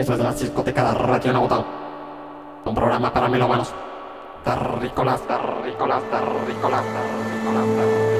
Eso es de la discoteca de Radio Nauta. Un programa para melómanos. Terrícolas, terrícolas, terrícolas, terrícolas, terrícolas.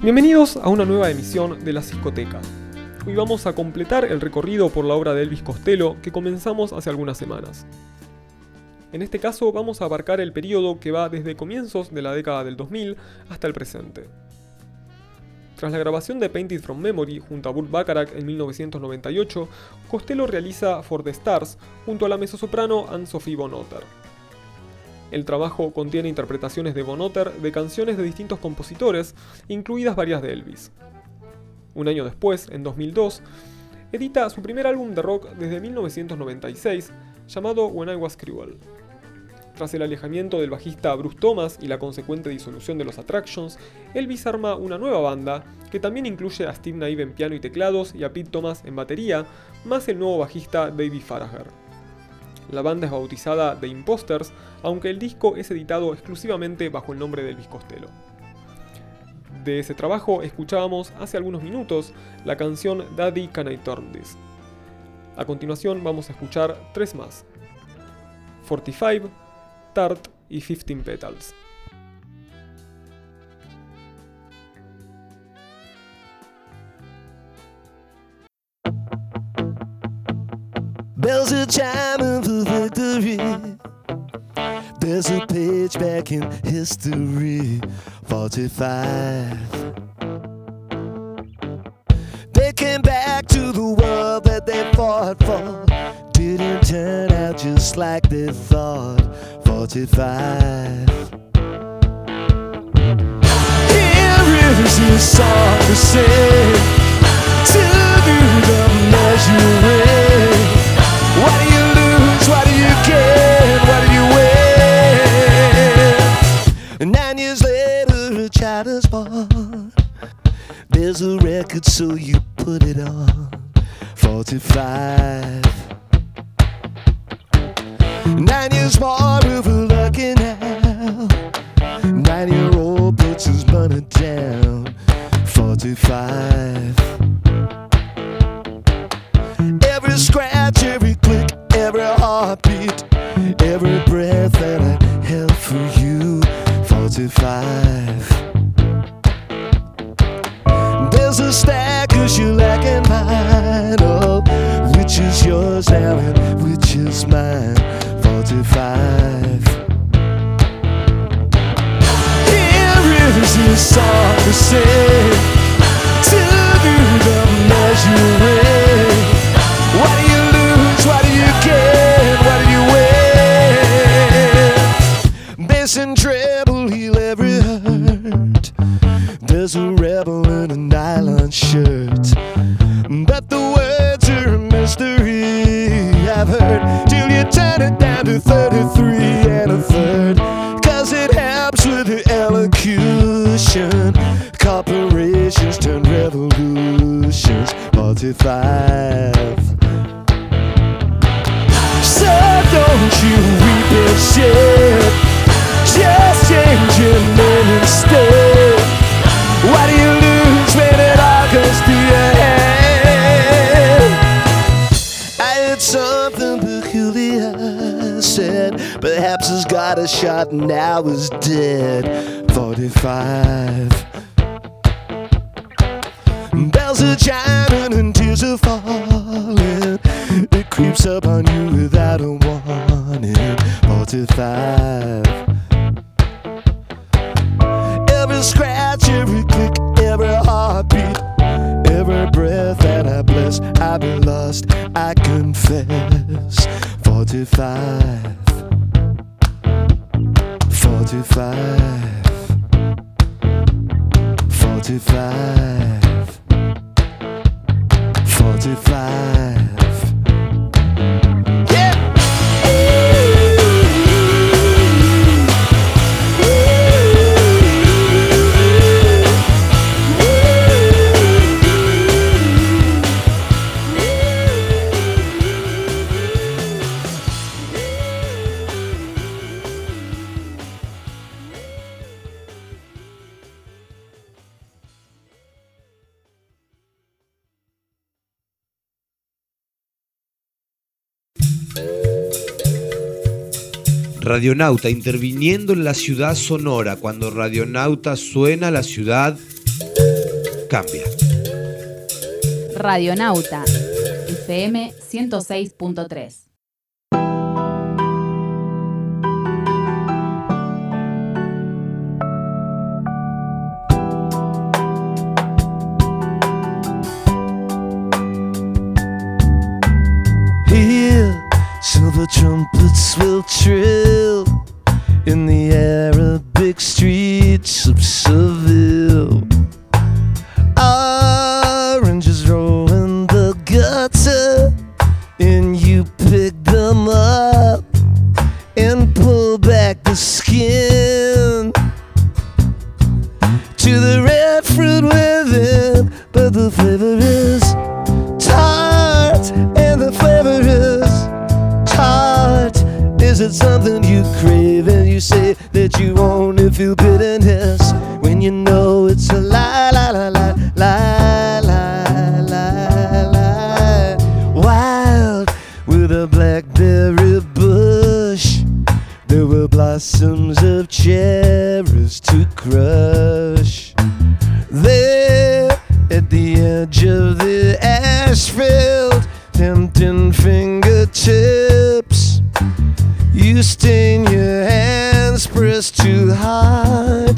Bienvenidos a una nueva emisión de La Psicoteca. Hoy vamos a completar el recorrido por la obra de Elvis Costello que comenzamos hace algunas semanas. En este caso vamos a abarcar el periodo que va desde comienzos de la década del 2000 hasta el presente. Tras la grabación de Painted from Memory junto a Burt Bacharach en 1998, Costello realiza For the Stars junto a la mezzosoprano Anne-Sophie Von Otter. El trabajo contiene interpretaciones de Bonotter de canciones de distintos compositores, incluidas varias de Elvis. Un año después, en 2002, edita su primer álbum de rock desde 1996, llamado When I Was Cruel. Tras el alejamiento del bajista Bruce Thomas y la consecuente disolución de los Attractions, Elvis arma una nueva banda que también incluye a Steve Naive en piano y teclados y a Pete Thomas en batería, más el nuevo bajista David Faragher. La banda es bautizada The Imposters, aunque el disco es editado exclusivamente bajo el nombre de Elvis Costello. De ese trabajo escuchábamos hace algunos minutos la canción Daddy Can I Turn This. A continuación vamos a escuchar tres más. 45, Tart y 15 Petals. Bells are chiming for victory. There's a page back in history. 45. They came back to the world that they fought for. Didn't turn out just like they thought. 45. Here is his song to sing. To do the measuring. There's a record, so you put it on. 45. Nine years more of lucky now. Nine year old puts his money down. 45. Every scratch, every click, every heartbeat, every breath that I held for you. 45. There's a stack cause you're lacking mine. Oh, which is yours and which is mine? 45. Here is his song to sing. To the measuring. There's a rebel in a nylon shirt. But the words are a mystery. I've heard till you turn it down to 33 and a third. Cause it helps with the elocution. Corporations turn revolutions. 45. So don't you weep and shed. Just change your name instead. Got a shot and now is dead. 45. Bells are chiming and tears are falling. It creeps up on you without a warning. 45. Every scratch, every click, every heartbeat, every breath that I bless, I've been lost, I confess. 45. 45. 45. 45. Radionauta interviniendo en la ciudad sonora. Cuando Radionauta suena, la ciudad cambia. Radionauta, FM 106.3. The trumpets will trill in the Arabic streets of Seville. Oranges roll in the gutter, and you pick them up and pull back the skin to the red fruit within, but the flavor is tart and the flavor tart. Is it something you crave and you say that you only feel bitterness when you know it's a lie, lie, lie, lie, lie, lie, lie, lie? Wild with a blackberry bush. There were blossoms of cherries to crush. There at the edge of the asphalt, tempting fingertips. You stain your hands pressed too hard.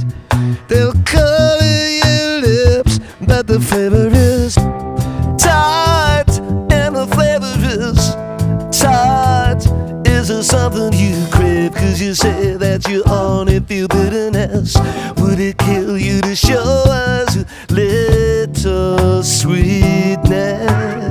They'll color your lips, but the flavor is tart, and the flavor is tart. Is it something you crave? Cause you say that you only feel bitterness. Would it kill you to show us a little sweetness?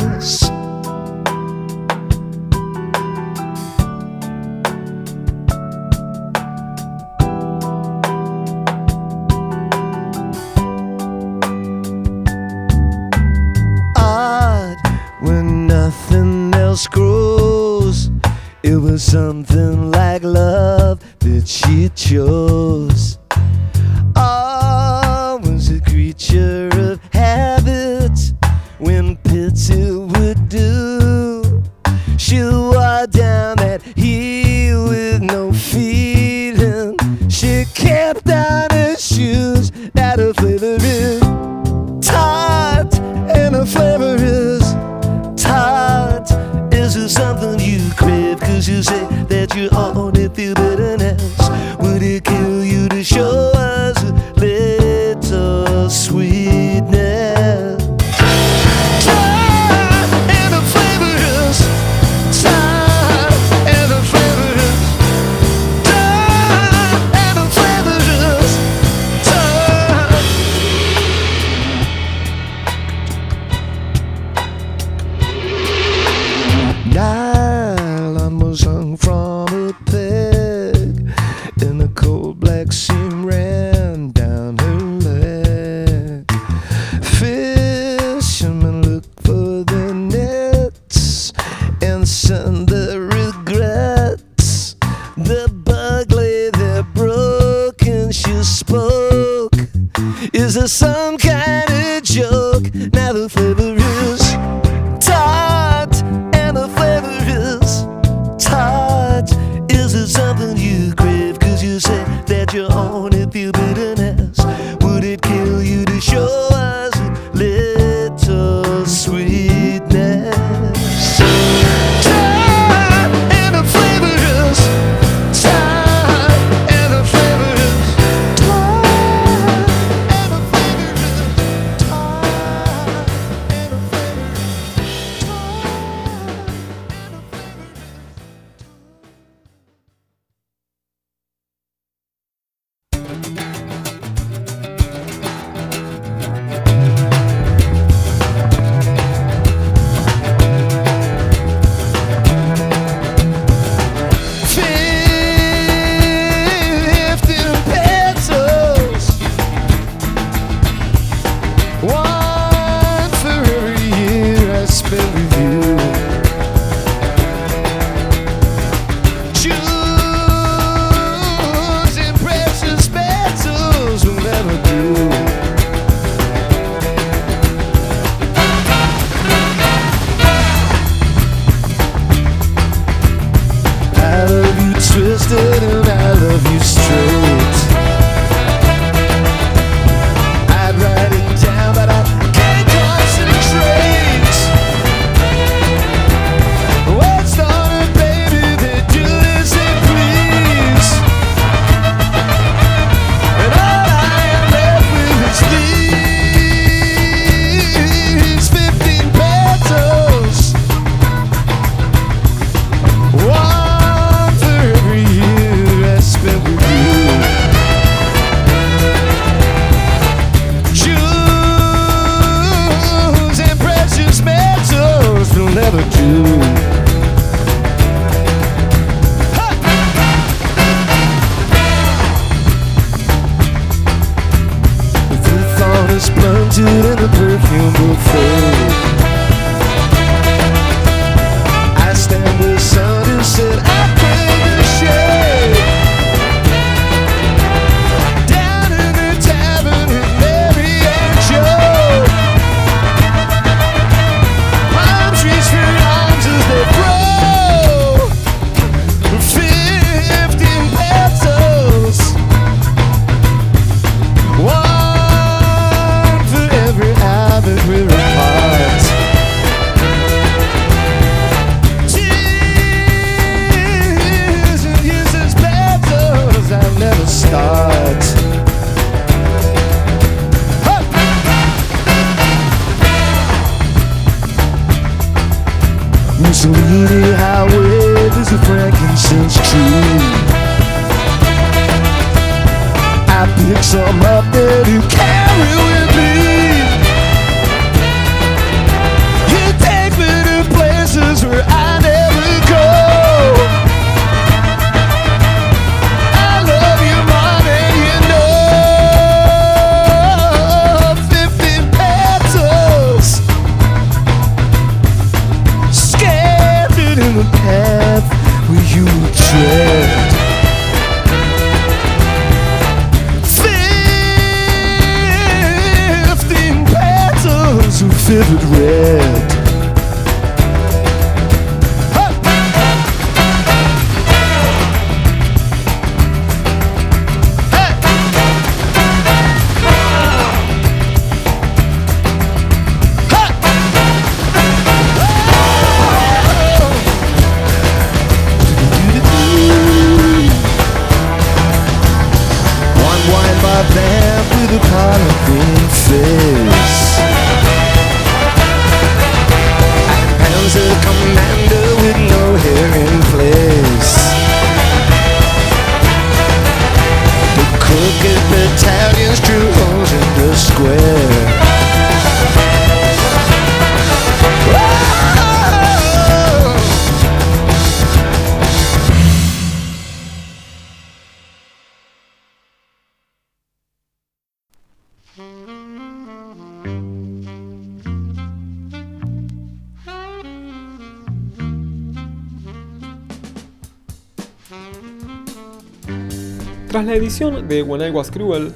Grows. It was something like love that she chose. I was a creature of habit when pity would do. She wore down that heel with no feeling. She kept on her shoes Something you crave? Cause you say that you only feel better now Would it kill Tras la edición de When I Was Cruel,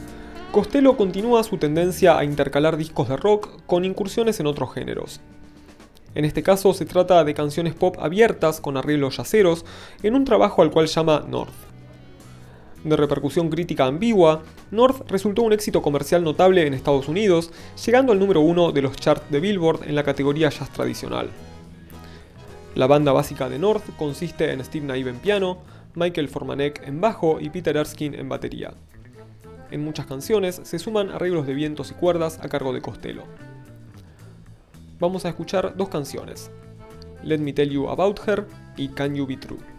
Costello continúa su tendencia a intercalar discos de rock con incursiones en otros géneros. En este caso se trata de canciones pop abiertas con arreglos yaceros en un trabajo al cual llama North. De repercusión crítica ambigua, North resultó un éxito comercial notable en Estados Unidos, llegando al número uno de los charts de Billboard en la categoría jazz tradicional. La banda básica de North consiste en Steve Naive en piano, Michael Formanek en bajo y Peter Erskine en batería. En muchas canciones se suman arreglos de vientos y cuerdas a cargo de Costello. Vamos a escuchar dos canciones, Let Me Tell You About Her y Can You Be True.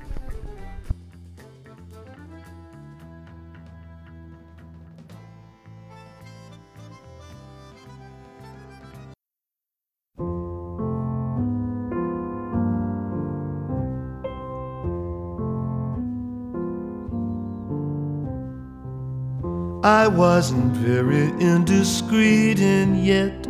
I wasn't very indiscreet, and yet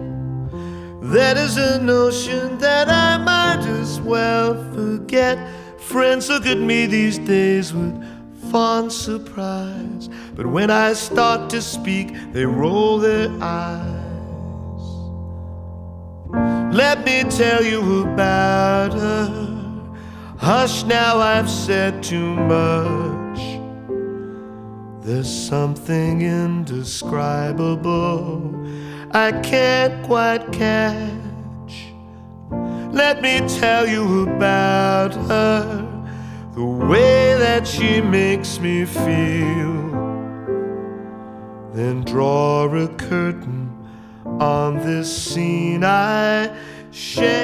that is a notion that I might as well forget. Friends look at me these days with fond surprise, but when I start to speak, they roll their eyes. Let me tell you about her. Hush now, I've said too much. There's something indescribable I can't quite catch. Let me tell you about her, the way that she makes me feel. Then draw a curtain on this scene I shan't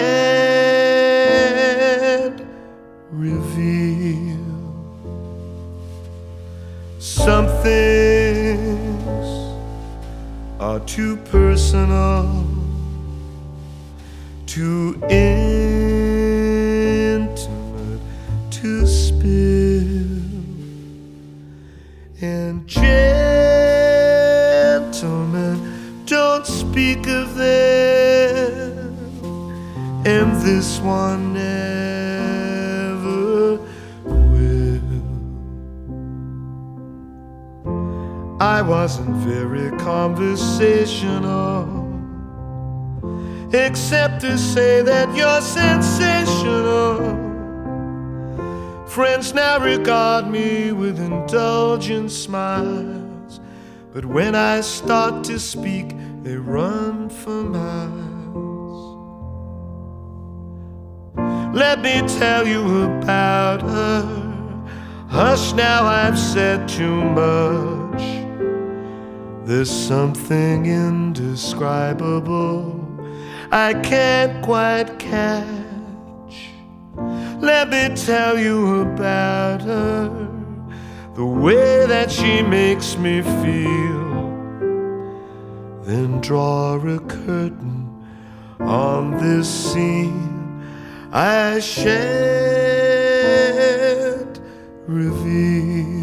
reveal. Some things are too personal, too intimate to spill. And gentlemen, don't speak of them, and this one I wasn't very conversational, except to say that you're sensational. Friends now regard me with indulgent smiles, but when I start to speak, they run for miles. Let me tell you about her. Hush now, I've said too much. There's something indescribable I can't quite catch. Let me tell you about her, the way that she makes me feel. Then draw a curtain on this scene I shan't reveal.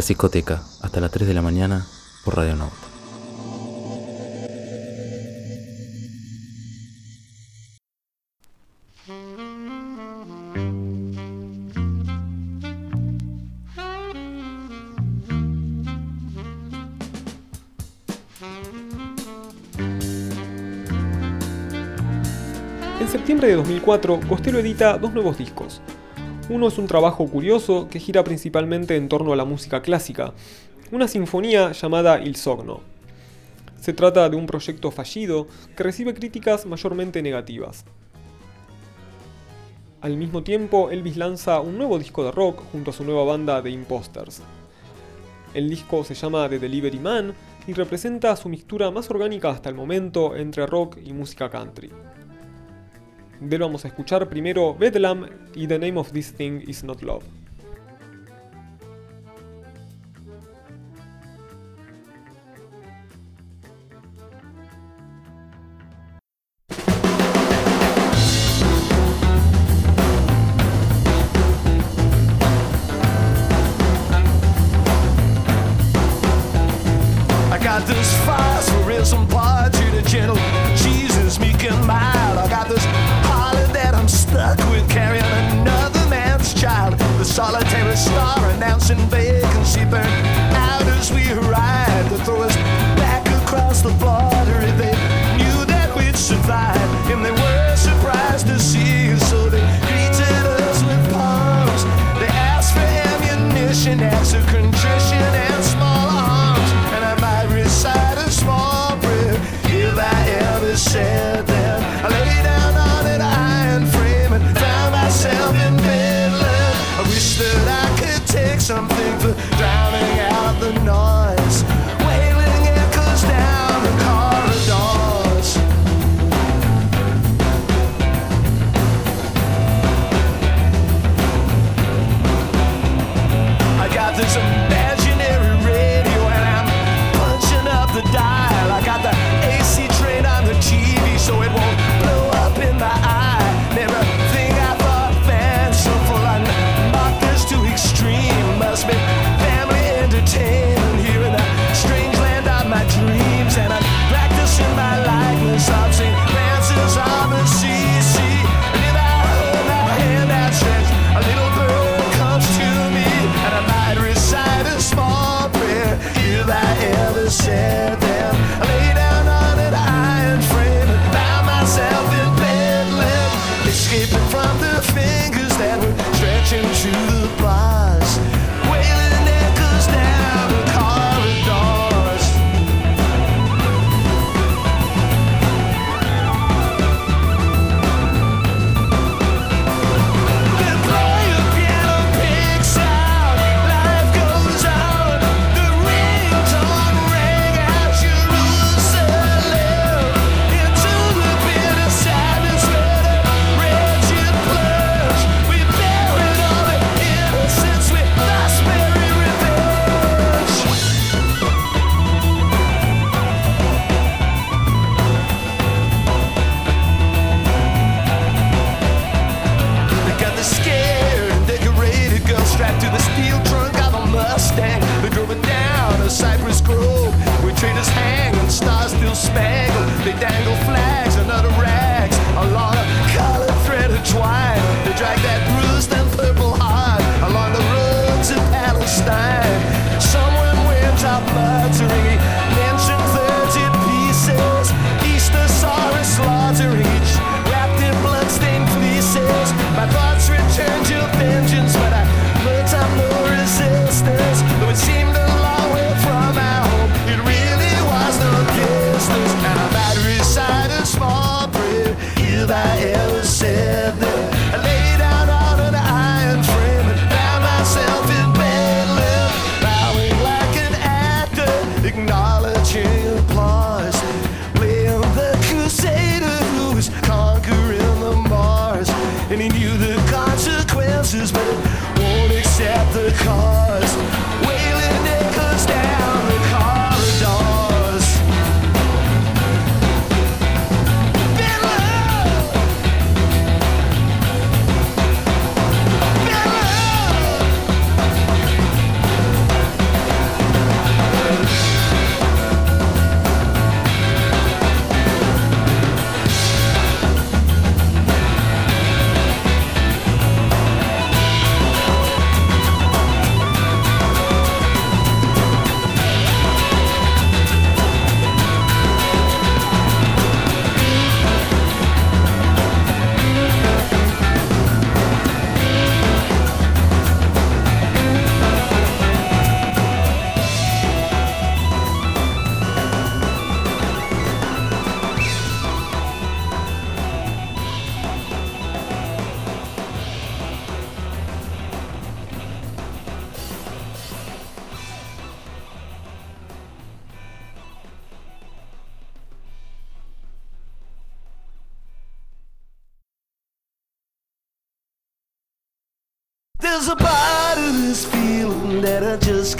La discoteca, hasta las 3 de la mañana por Radio Nauta. En septiembre de 2004, Costello edita dos nuevos discos. Uno es un trabajo curioso que gira principalmente en torno a la música clásica, una sinfonía llamada Il Sogno. Se trata de un proyecto fallido que recibe críticas mayormente negativas. Al mismo tiempo, Elvis lanza un nuevo disco de rock junto a su nueva banda The Imposters. El disco se llama The Delivery Man y representa su mixtura más orgánica hasta el momento entre rock y música country. De vamos a escuchar primero Bedlam y The Name of This Thing Is Not Love.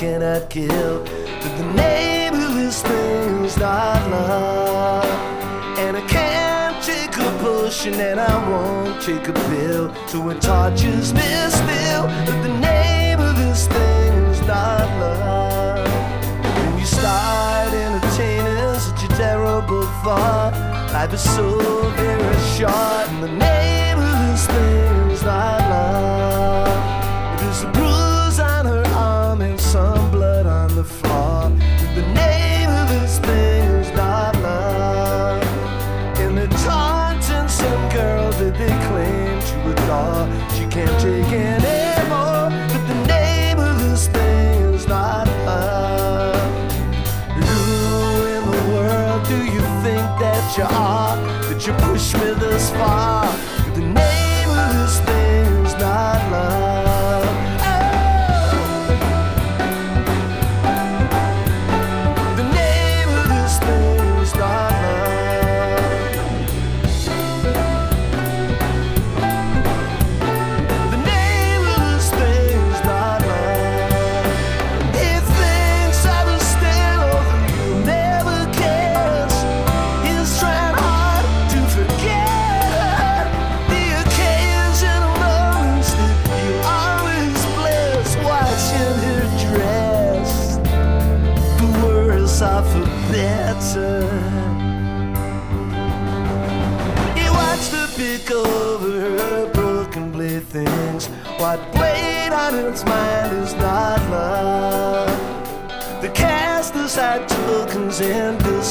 Cannot kill. But the name of this thing is not love. And I can't take a potion and I won't take a pill. So it tortures me still. But the name of this thing is not love. When you start entertaining such a terrible thought, life is so very short. And the name of this thing is not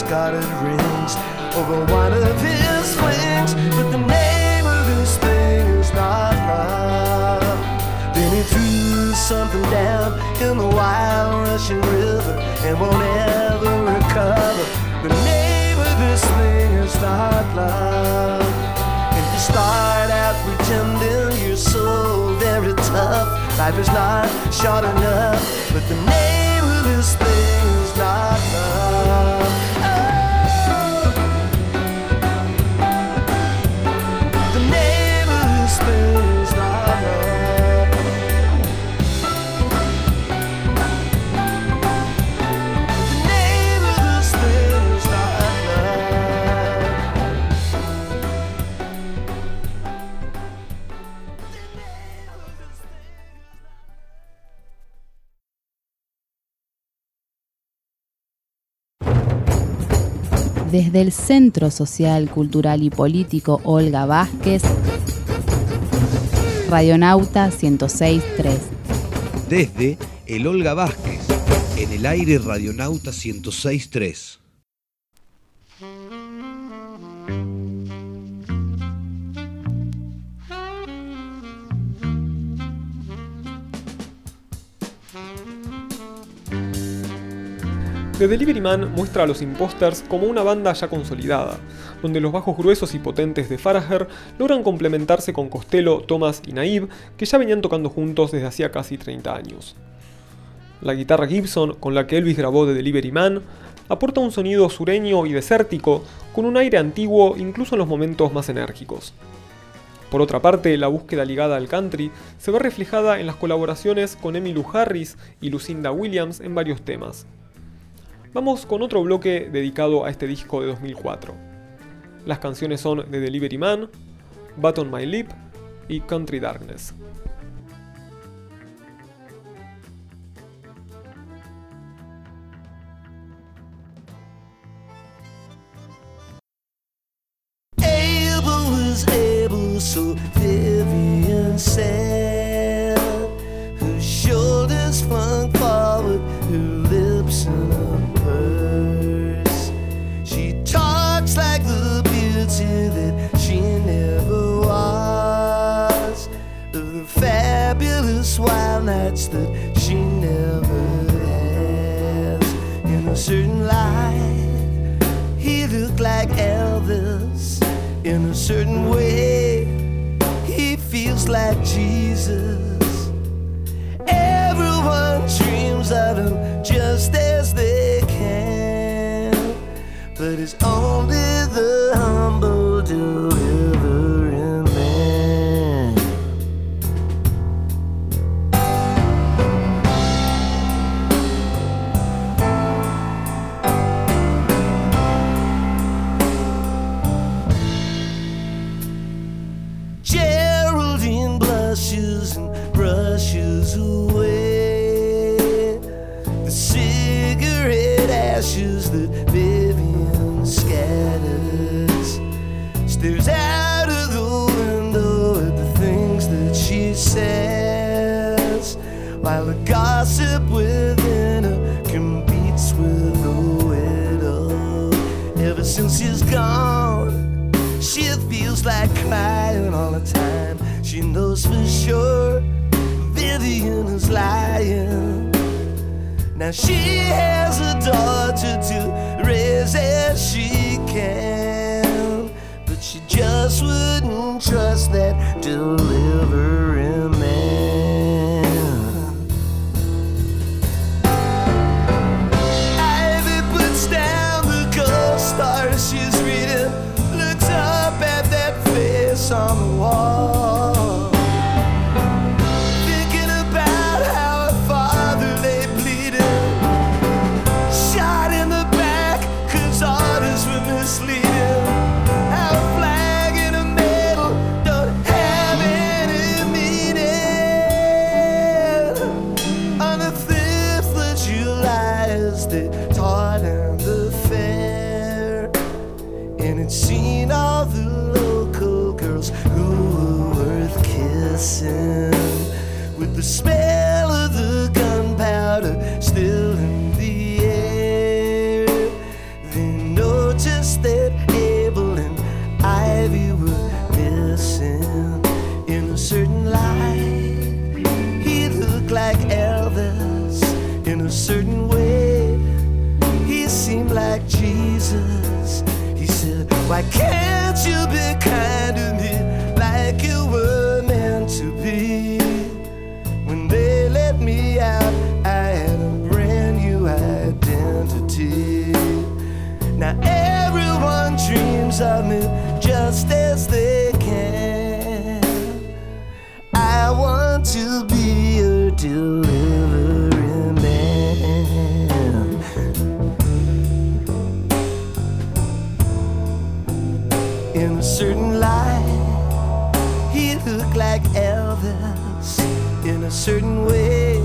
discarded rings over one of his wings, But the name of this thing is not love. Then he threw something down in the wild rushing river and won't ever recover. The name of this thing is not love. And you start out pretending you're so very tough. Life is not short enough, but the name Desde el Centro Social, Cultural y Político Olga Vázquez, Radionauta 106.3. Desde el Olga Vázquez, en el aire Radionauta 106.3. The Delivery Man muestra a los Imposters como una banda ya consolidada, donde los bajos gruesos y potentes de Farraher logran complementarse con Costello, Thomas y Naive, que ya venían tocando juntos desde hacía casi 30 años. La guitarra Gibson, con la que Elvis grabó The Delivery Man, aporta un sonido sureño y desértico, con un aire antiguo incluso en los momentos más enérgicos. Por otra parte, la búsqueda ligada al country se ve reflejada en las colaboraciones con Emmylou Harris y Lucinda Williams en varios temas. Vamos con otro bloque dedicado a este disco de 2004. Las canciones son The Delivery Man, Bat on My Lip y Country Darkness. So shoulders forward, her lips in nights that she never has. In a certain light, he looked like Elvis in a certain way. He feels like Jesus. Everyone dreams of him just as they can, but it's only the sure Vivian is lying. Now she has a daughter to raise as she can, but she just wouldn't trust that delivering Jesus. He said, Why can't you be kind to me like you were meant to be? When they let me out, I had a brand new identity. Now everyone dreams of me just as they can. I want to be your delivering certain light, he looked like Elvis. In a certain way,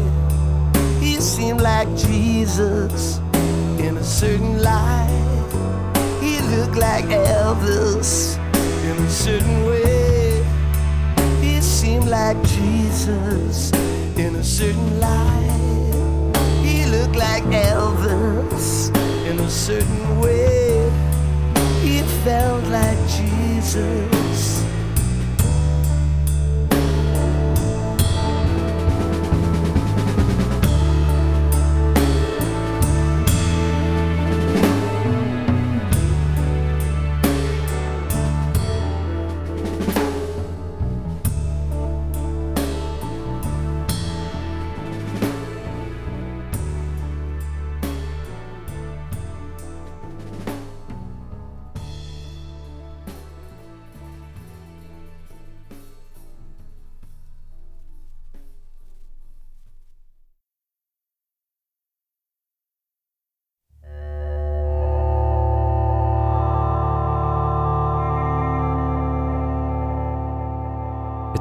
he seemed like Jesus. In a certain light, he looked like Elvis. In a certain way, he seemed like Jesus. In a certain light, he looked like Elvis. In a certain way, felt like Jesus.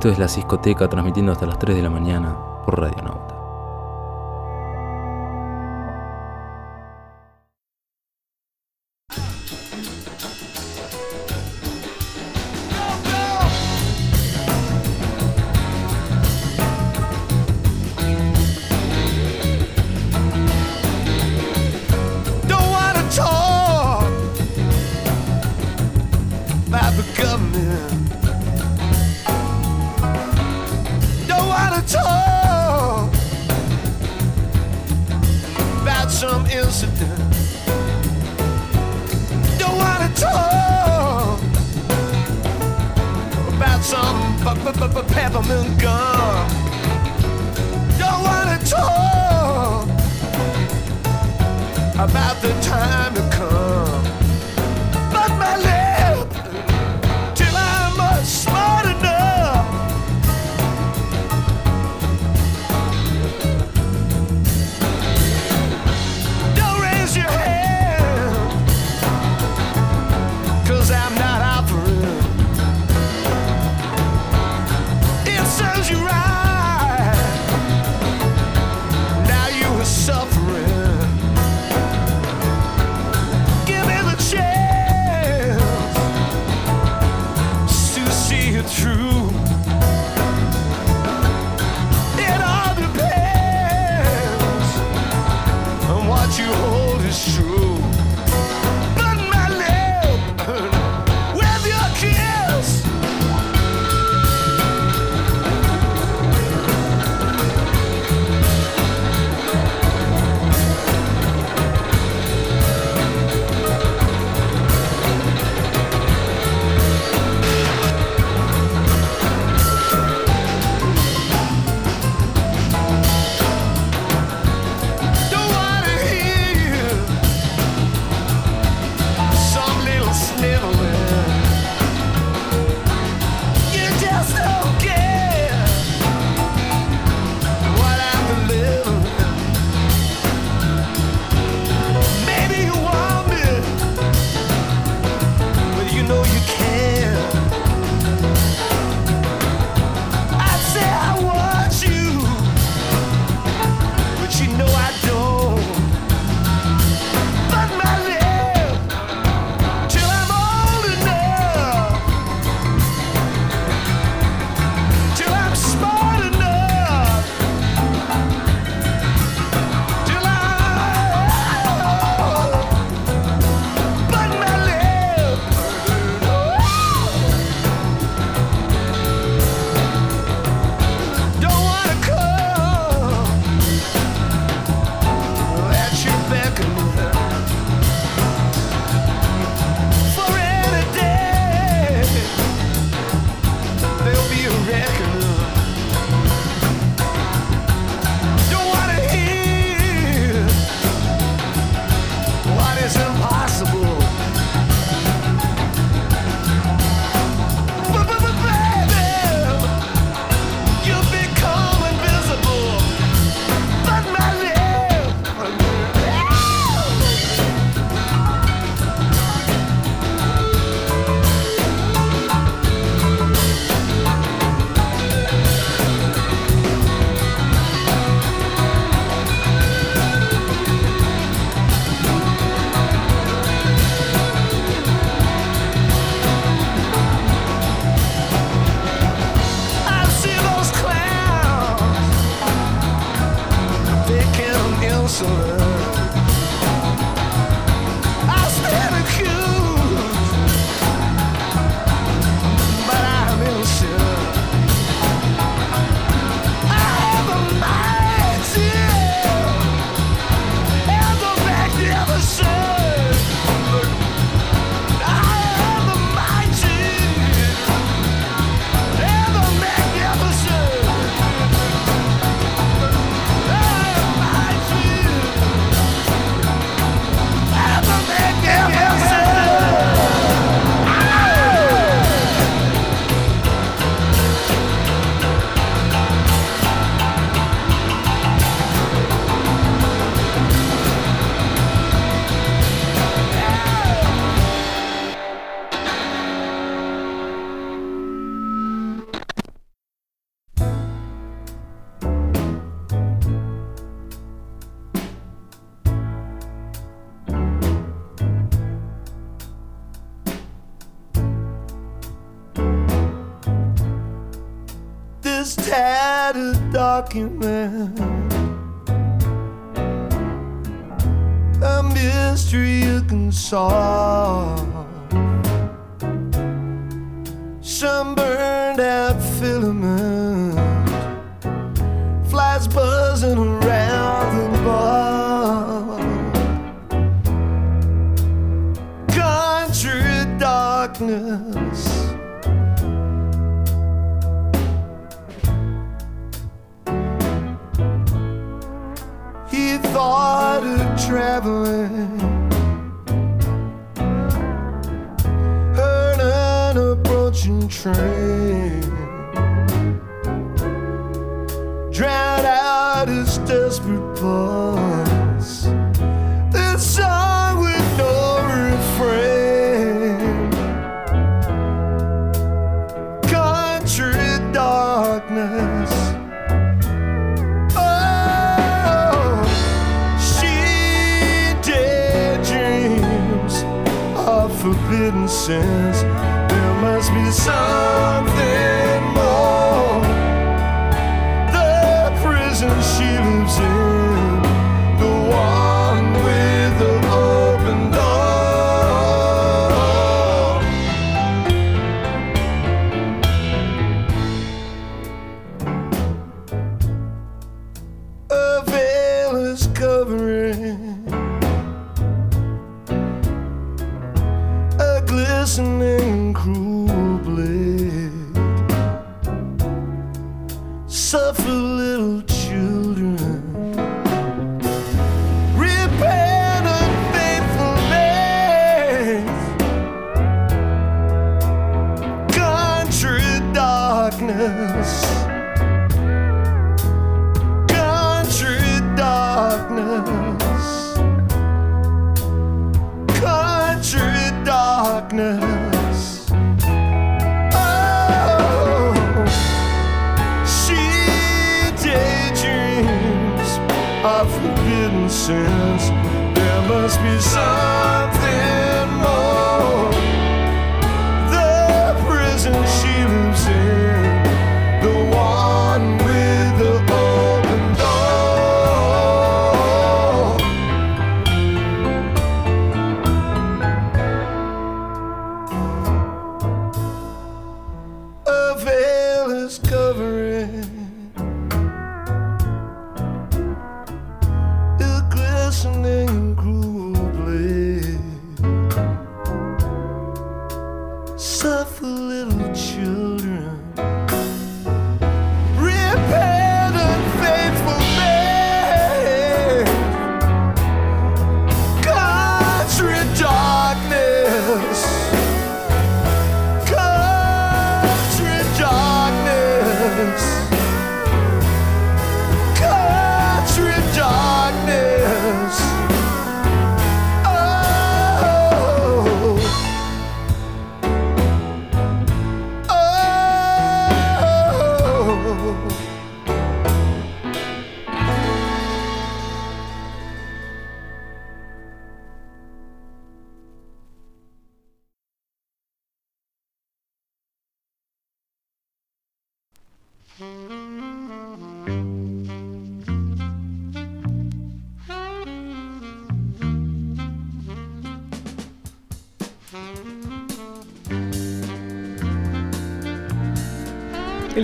Esto es La Ciscoteca transmitiendo hasta las 3 de la mañana por Radio Nauta. Document.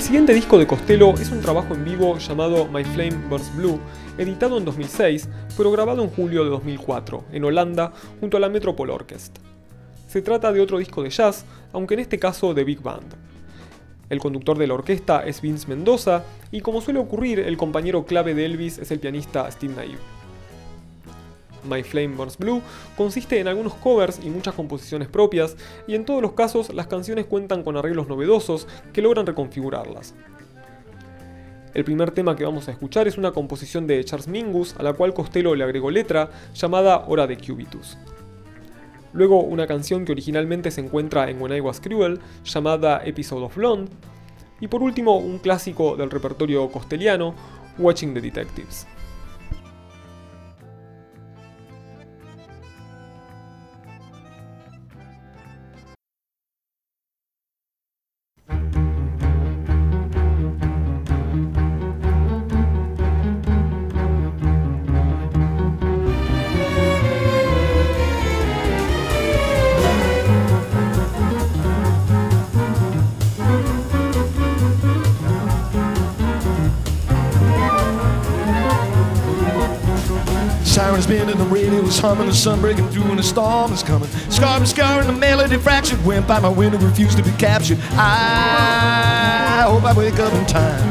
Siguiente disco de Costello es un trabajo en vivo llamado My Flame Burns Blue, editado en 2006, pero grabado en julio de 2004, en Holanda, junto a la Metropole Orchestra. Se trata de otro disco de jazz, aunque en este caso de Big Band. El conductor de la orquesta es Vince Mendoza, y como suele ocurrir, el compañero clave de Elvis es el pianista Steve Naive. My Flame Burns Blue consiste en algunos covers y muchas composiciones propias, y en todos los casos las canciones cuentan con arreglos novedosos que logran reconfigurarlas. El primer tema que vamos a escuchar es una composición de Charles Mingus, a la cual Costello le agregó letra, llamada Hora de Cubitus. Luego una canción que originalmente se encuentra en When I Was Cruel, llamada Episode of Blonde. Y por último, un clásico del repertorio costeliano, Watching the Detectives. Been in the radio, was humming, the sun breaking through, and a storm is coming. Scar scar, and the melody fractured. Went by my window, refused to be captured. I hope I wake up in time.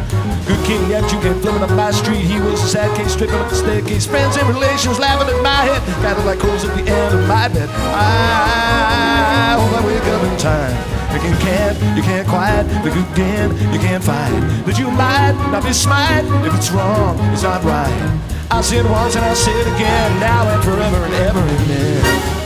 Good king, yet you came flipping up my street. He was a sad case, stripping up the staircase. Friends and relations laughing at my head. Gathered like crows at the end of my bed. I hope I wake up in time. You can't, you can't quiet, but you can, you can't fight. But you might not be smart if it's wrong, it's not right. I'll say it once and I'll say it again, now and forever and ever, amen.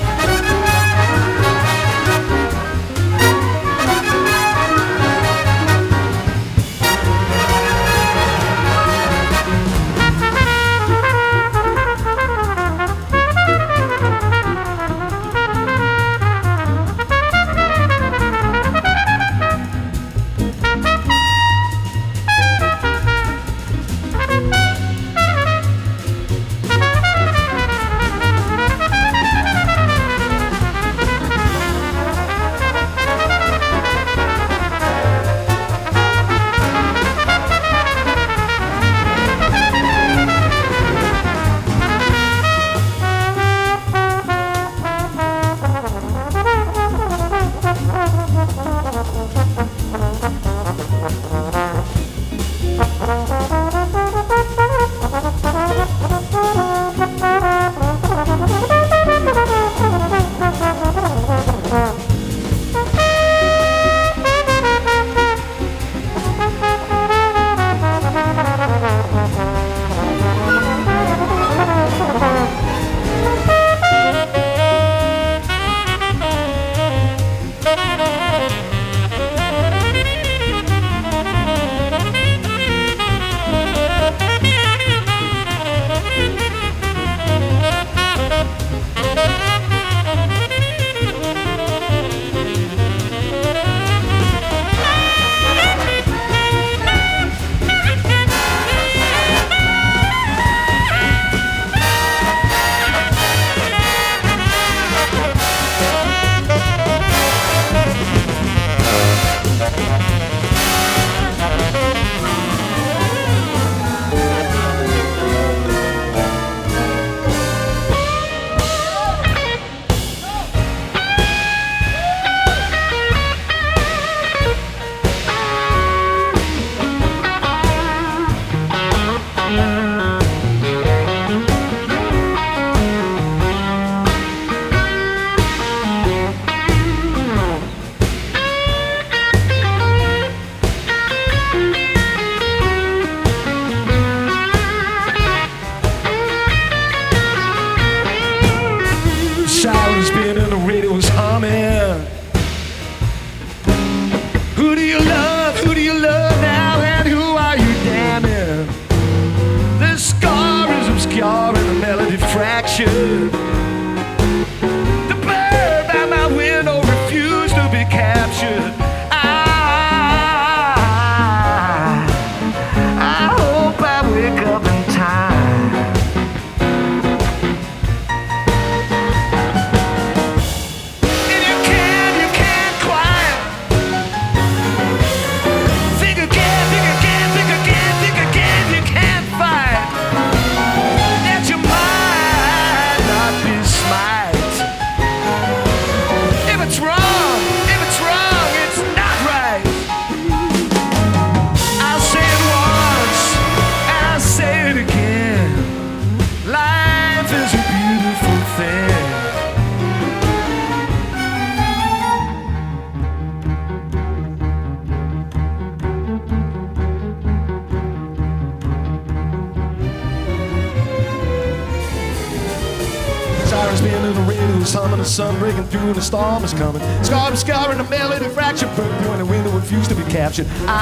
Refused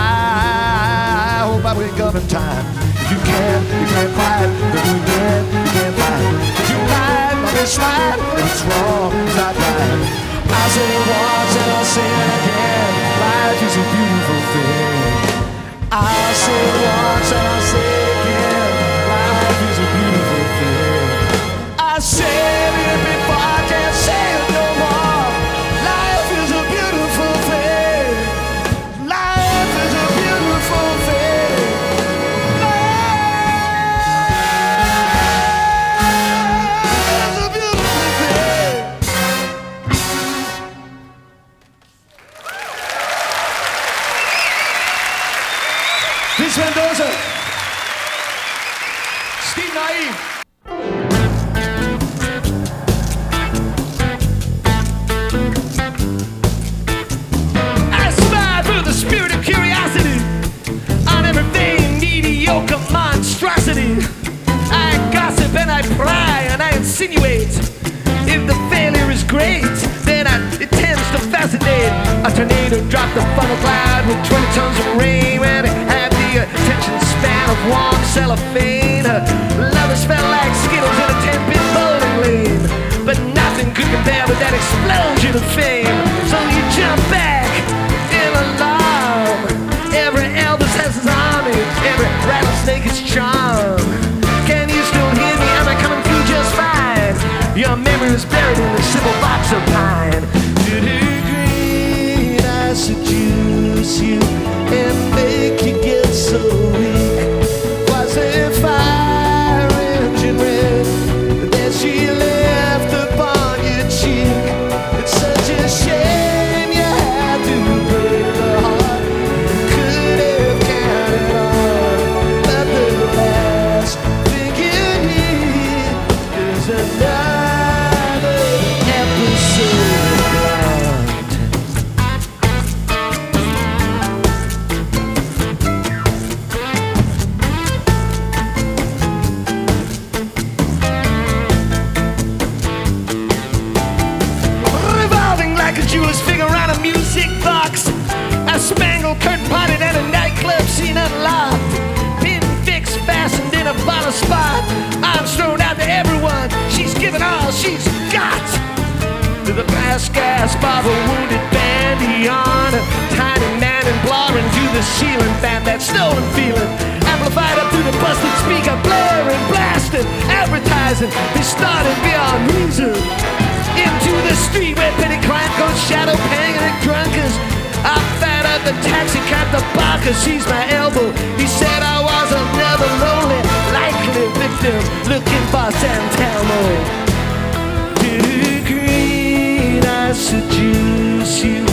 in box of pine. To the green, I seduce you started beyond reason into the street where petty crime goes shadow paying the drunkers. I fed up the taxi cab to Barker, seized my elbow. He said I was another lonely, likely victim looking for you agree I seduce you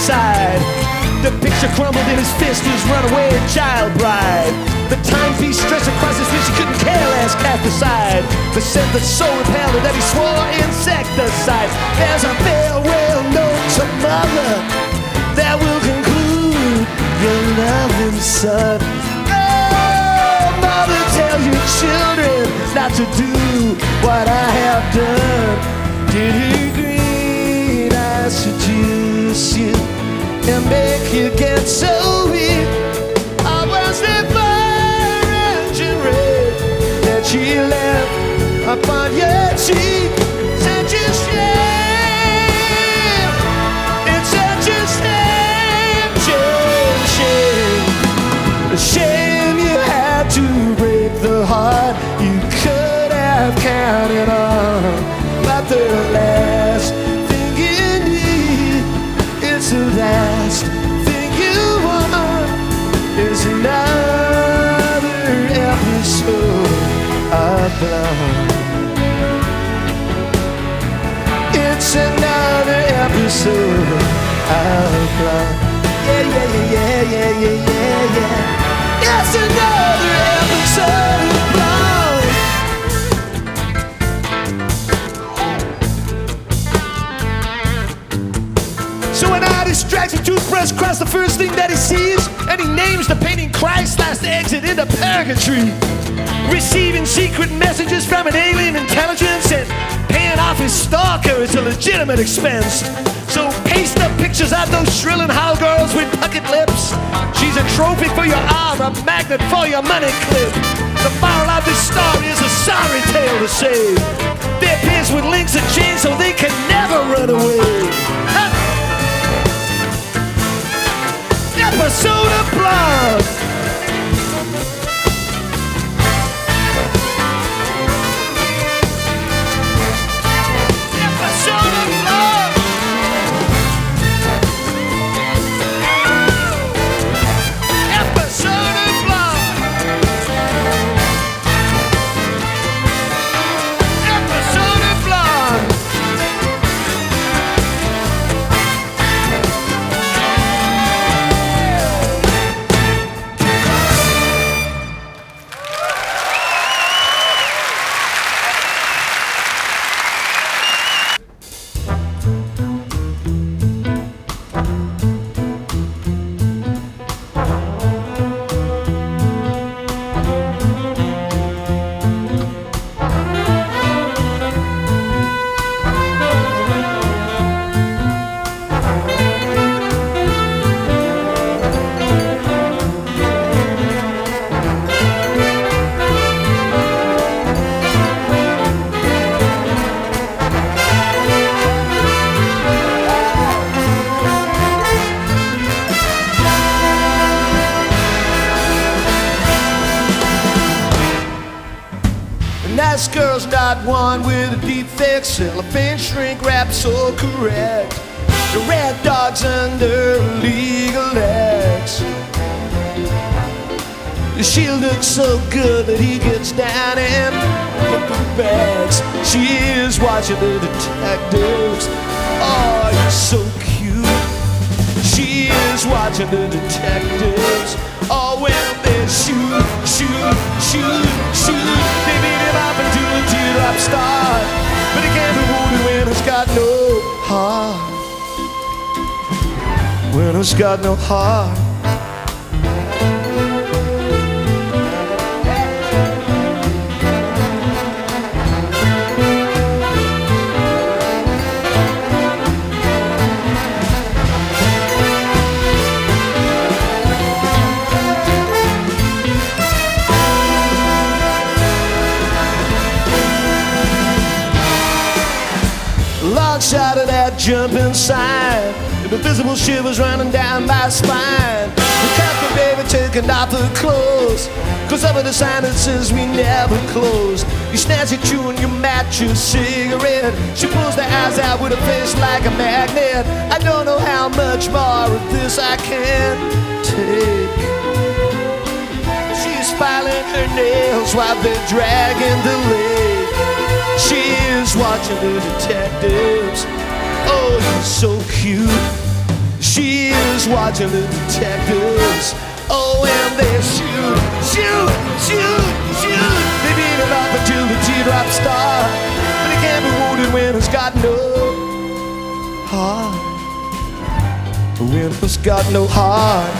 The picture crumbled in his fist, his runaway child bride. The timepiece stretched across his wrist, he couldn't care less, cast aside. The scent that so repelled that he swore insecticide. There's a farewell note to mother that will conclude your loving son. Oh, mother, tell your children not to do what I have done. Did he I seduce you and make you get so weak? I was the fire engine red that she left upon your cheek. Such a shame. It's such a shame, shame, shame. A shame you had to break the heart you could have counted on. But the last of. It's another episode of love. Yeah, yeah, yeah, yeah, yeah, yeah, yeah. It's another episode of love. So an artist drags a toothbrush across the first thing that he sees, and he names the painting Christ's last exit into purgatory. Receiving secret messages from an alien intelligence and paying off his stalker is a legitimate expense. So paste up pictures of those shrilling hollow girls with puckered lips. She's a trophy for your arm, a magnet for your money clip. The moral of this story is a sorry tale to say. They're pierced with links and chains so they can never run away. Episode of blood. One with a deep defect. Cellophane shrink wrap so correct. The red dog's under legal X. She looks so good that he gets down and bags. She is watching the detectives. Oh, you're so cute. She is watching the detectives. Oh, when they shoot, shoot, shoot, shoot. They beat him up until the teardrop start. But he can't be wounded when it's got no heart. When it's got no heart. Of inside. The visible shivers running down my spine. The Captain baby taking off her clothes. Cause over the sign that says we never close. You snatch it, chewing your match, your cigarette. She pulls the eyes out with a face like a magnet. I don't know how much more of this I can take. She's filing her nails while they're dragging the lake. She is watching the detectives. Oh, he's so cute. She is watching the detectives. Oh, and they shoot, shoot, shoot, shoot. They beat him up until the teardrops start. But he can't be wounded when it's got no heart. When it's got no heart.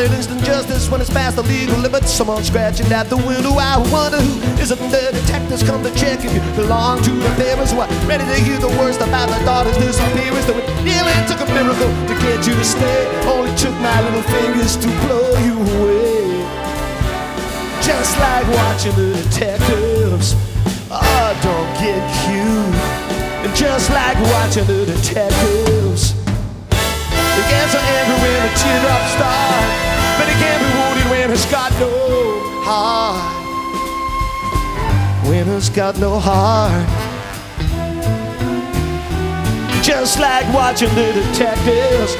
It instant justice when it's past the legal limit. Someone scratching at the window. I wonder who is it? The detectives come to check if you belong to the papers. What ready to hear the worst about the daughter's disappearance? Though it nearly took a miracle to get you to stay. Only took my little fingers to blow you away. Just like watching the detectives. Oh, don't get cute. And just like watching the detectives. They get so angry when the teardrops start. It's got no heart. It's got no heart. Just like watching the detectives.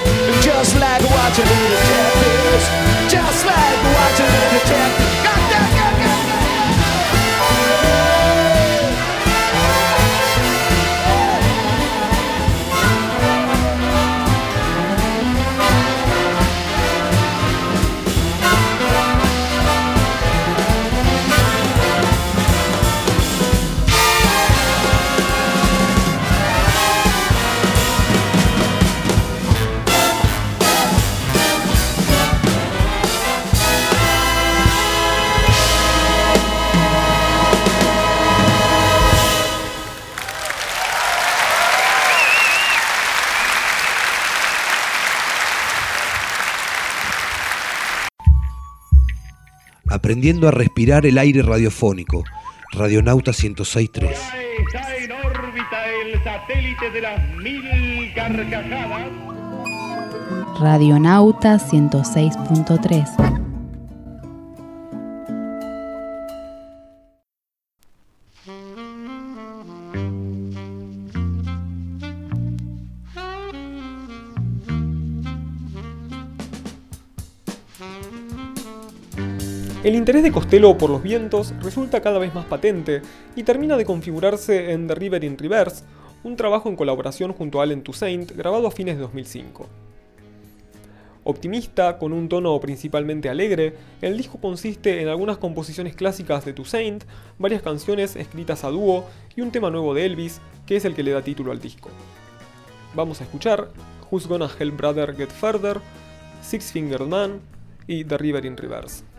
Just like watching the detectives. Just like watching the detectives. Aprendiendo a respirar el aire radiofónico. Radionauta 1063. Está en órbita el satélite de las mil carcajadas. Radionauta 106.3. El interés de Costello por los vientos resulta cada vez más patente y termina de configurarse en The River in Reverse, un trabajo en colaboración junto a Allen Toussaint grabado a fines de 2005. Optimista, con un tono principalmente alegre, el disco consiste en algunas composiciones clásicas de Toussaint, varias canciones escritas a dúo y un tema nuevo de Elvis, que es el que le da título al disco. Vamos a escuchar Who's Gonna Help Brother Get Further, Six Fingered Man y The River in Reverse.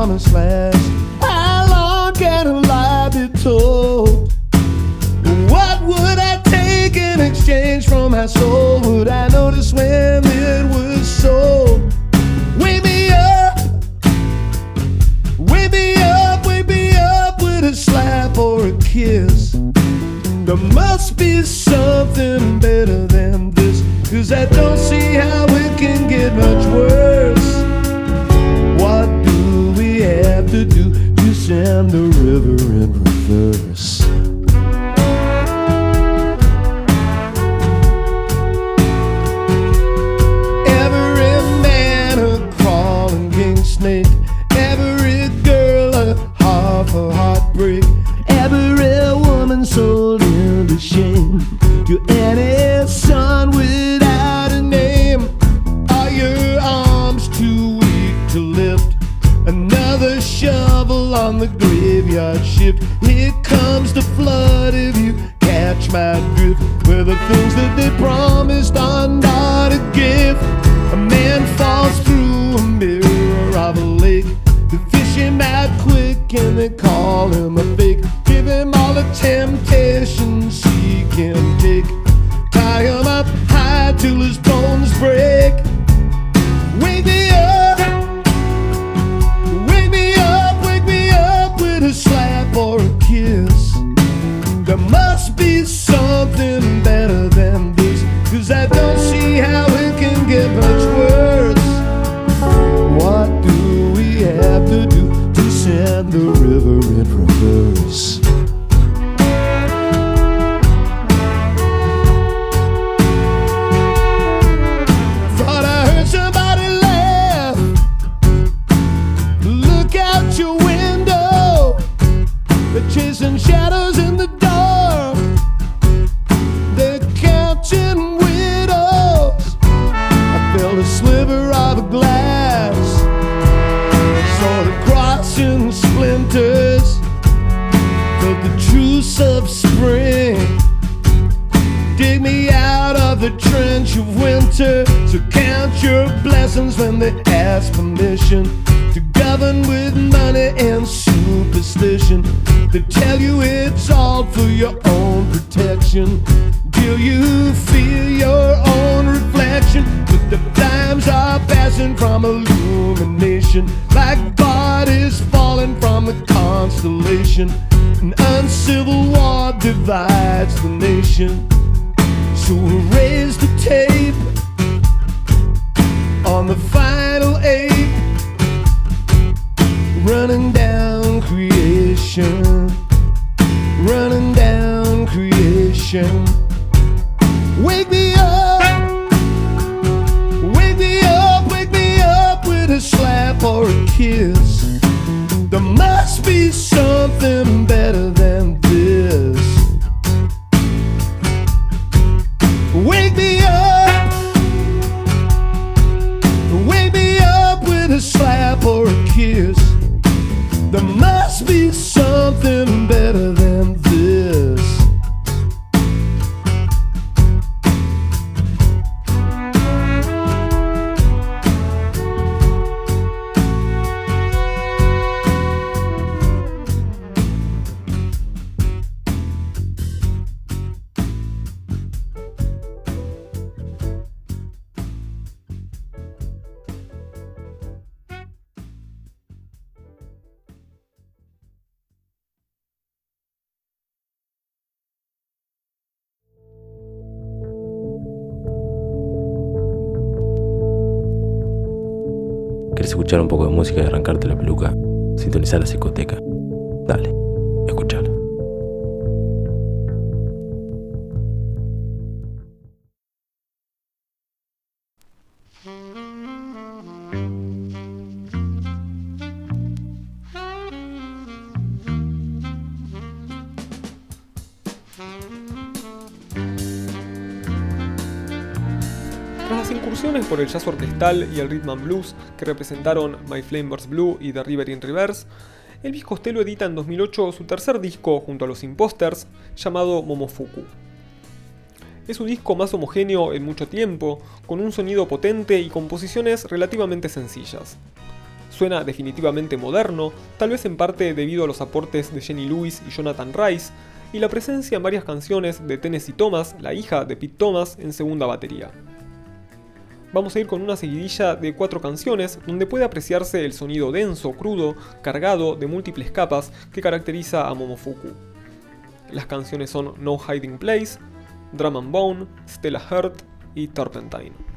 promised land. How long can a lie be told? What would I take in exchange for my soul? Would I notice when it was sold? Wake me up, wake me up, wake me up with a slap or a kiss. There must be something better than this, cause I don't see. Tras las incursiones por el jazz orquestal y el rhythm and blues que representaron My Flame Burst Blue y The River in Reverse, Elvis Costello edita en 2008 su tercer disco junto a los Imposters llamado Momofuku. Es un disco más homogéneo en mucho tiempo, con un sonido potente y composiciones relativamente sencillas. Suena definitivamente moderno, tal vez en parte debido a los aportes de Jenny Lewis y Jonathan Rice, y la presencia en varias canciones de Tennessee Thomas, la hija de Pete Thomas, en segunda batería. Vamos a ir con una seguidilla de cuatro canciones donde puede apreciarse el sonido denso, crudo, cargado de múltiples capas que caracteriza a Momofuku. Las canciones son No Hiding Place, Drum and Bone, Stella Heart y Turpentine.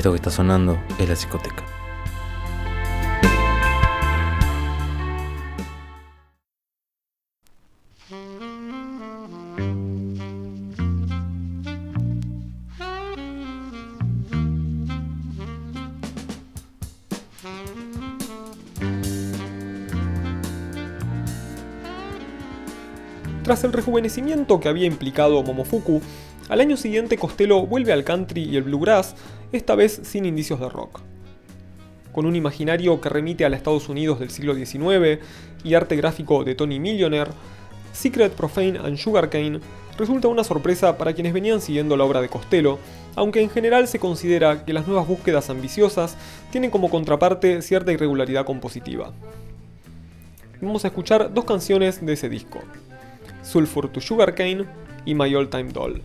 Esto que está sonando es la psicoteca. Tras el rejuvenecimiento que había implicado Momofuku, al año siguiente Costello vuelve al country y el bluegrass, esta vez sin indicios de rock. Con un imaginario que remite a los Estados Unidos del siglo XIX y arte gráfico de Tony Millionaire, Secret, Profane and Sugarcane resulta una sorpresa para quienes venían siguiendo la obra de Costello, aunque en general se considera que las nuevas búsquedas ambiciosas tienen como contraparte cierta irregularidad compositiva. Vamos a escuchar dos canciones de ese disco, Sulfur to Sugarcane y My All Time Doll.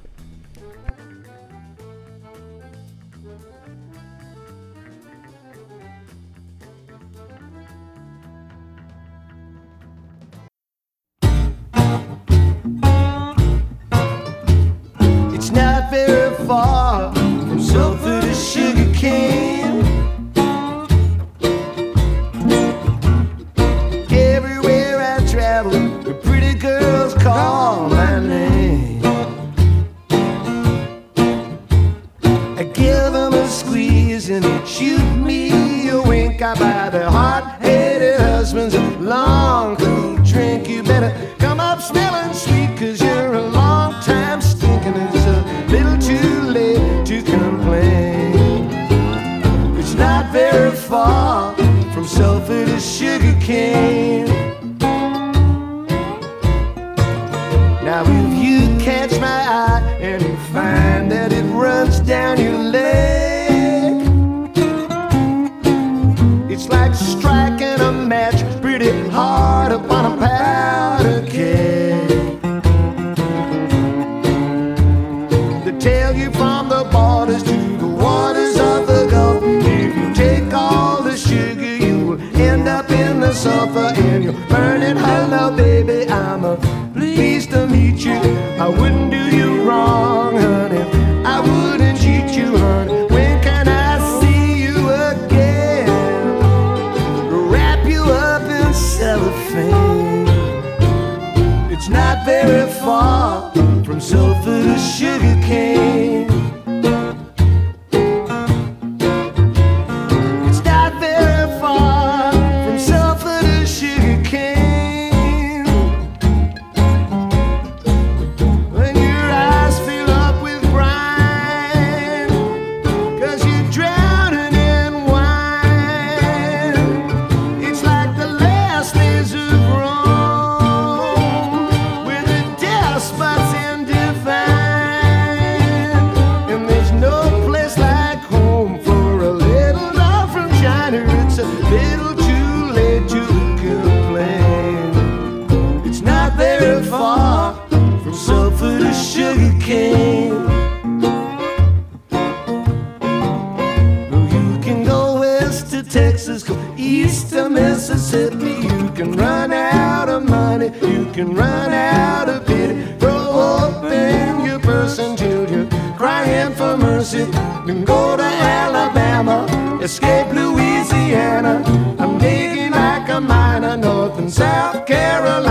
Far from sulfur to sugar cane. Everywhere I travel, the pretty girls call my name. I give them a squeeze and shoot me a wink. I buy their hot-headed sugar cane. Now if you catch my eye and you find that it runs down your burning. Hello, baby, I'm a pleased to meet you. I wouldn't do you wrong, honey. I wouldn't cheat you, honey. When can I see you again? Wrap you up in cellophane. It's not very far from sulfur to sugar cane. To Mississippi. You can run out of money, you can run out of pity. Throw open your purse until you're crying for mercy. Then go to Alabama, escape Louisiana. I'm digging like a miner, North and South Carolina.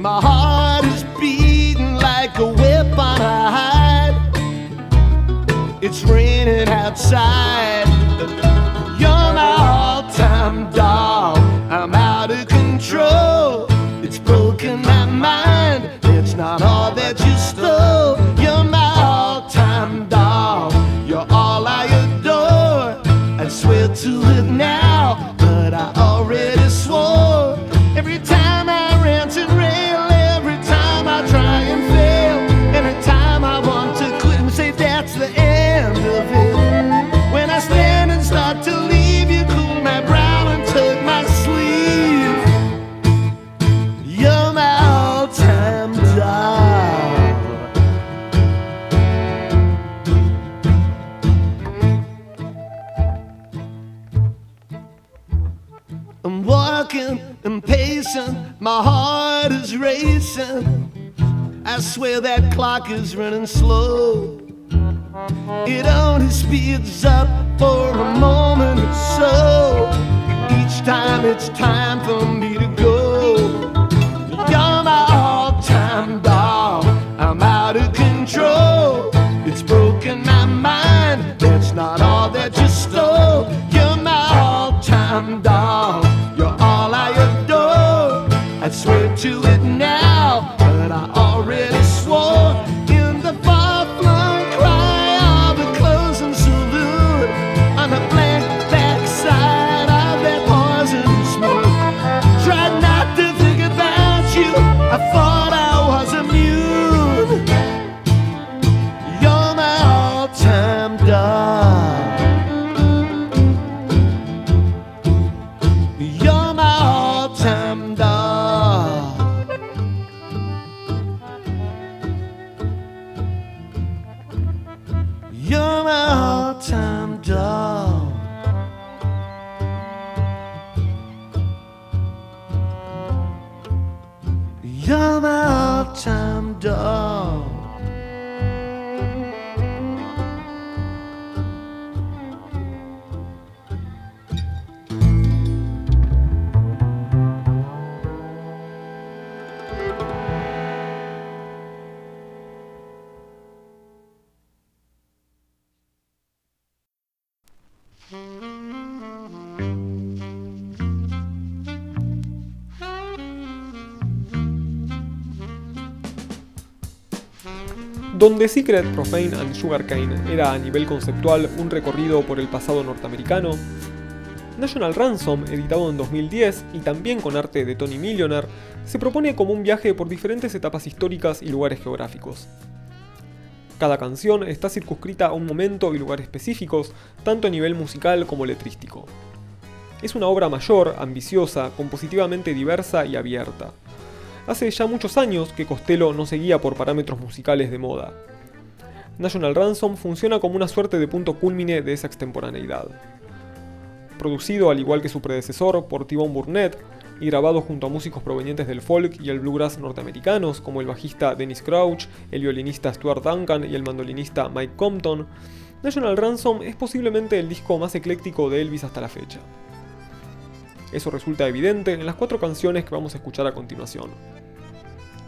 My heart is beating like a whip on a hide. It's raining outside. is running slow. It only speeds up for a moment or so. Each time it's time. Donde Secret, Profane and Sugarcane era a nivel conceptual un recorrido por el pasado norteamericano, National Ransom, editado en 2010 y también con arte de Tony Millionaire, se propone como un viaje por diferentes etapas históricas y lugares geográficos. Cada canción está circunscrita a un momento y lugar específicos, tanto a nivel musical como letrístico. Es una obra mayor, ambiciosa, compositivamente diversa y abierta. Hace ya muchos años que Costello no seguía por parámetros musicales de moda. National Ransom funciona como una suerte de punto culmine de esa extemporaneidad. Producido, al igual que su predecesor, por T-Bone Burnett y grabado junto a músicos provenientes del folk y el bluegrass norteamericanos como el bajista Dennis Crouch, el violinista Stuart Duncan y el mandolinista Mike Compton, National Ransom es posiblemente el disco más ecléctico de Elvis hasta la fecha. Eso resulta evidente en las cuatro canciones que vamos a escuchar a continuación.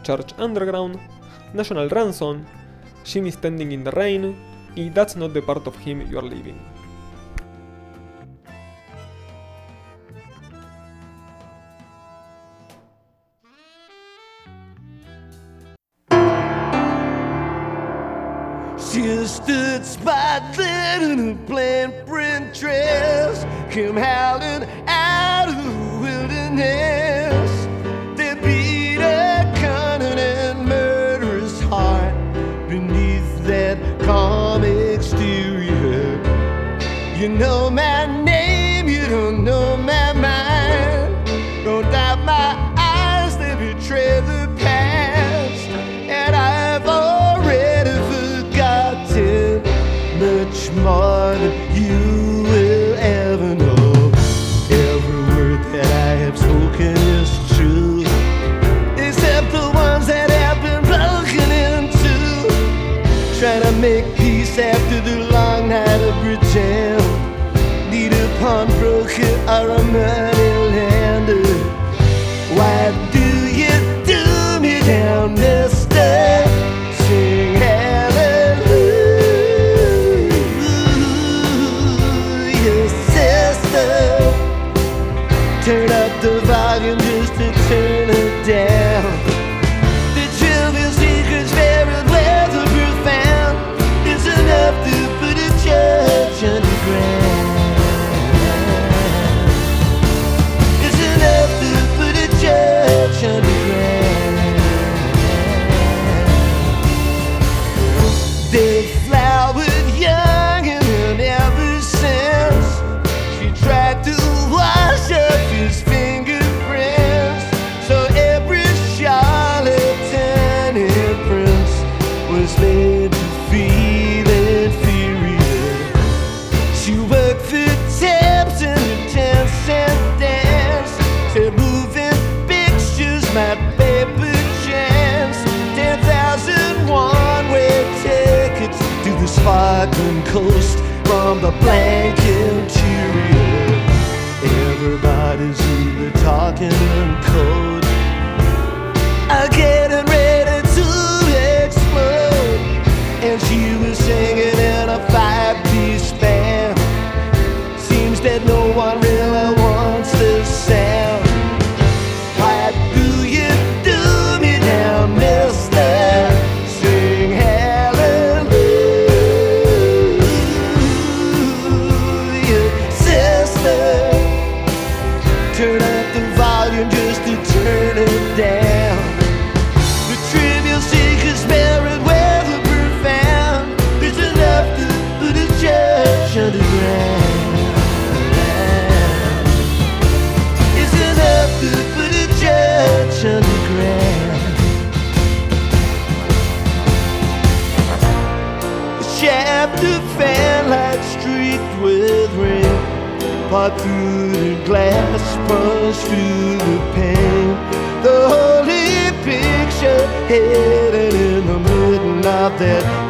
Church Underground, National Ransom, Jimmy Standing in the Rain y That's Not the Part of Him You're Living. She stood spotlight in a plain print dress, came howling out of the wilderness. They beat a cunning and murderous heart beneath that calm exterior. You know my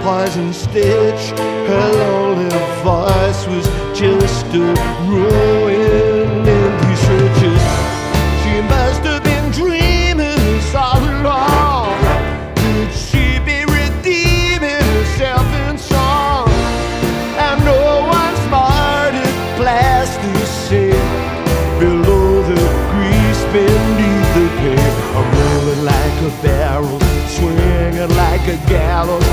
poison stitch. Her lonely voice was just a ruin in these searches. She must have been dreaming this all along. Could she be redeeming herself in song? And no one smart at blast. Below the grease, beneath the pain, I'm rolling like a barrel, swinging like a gallows.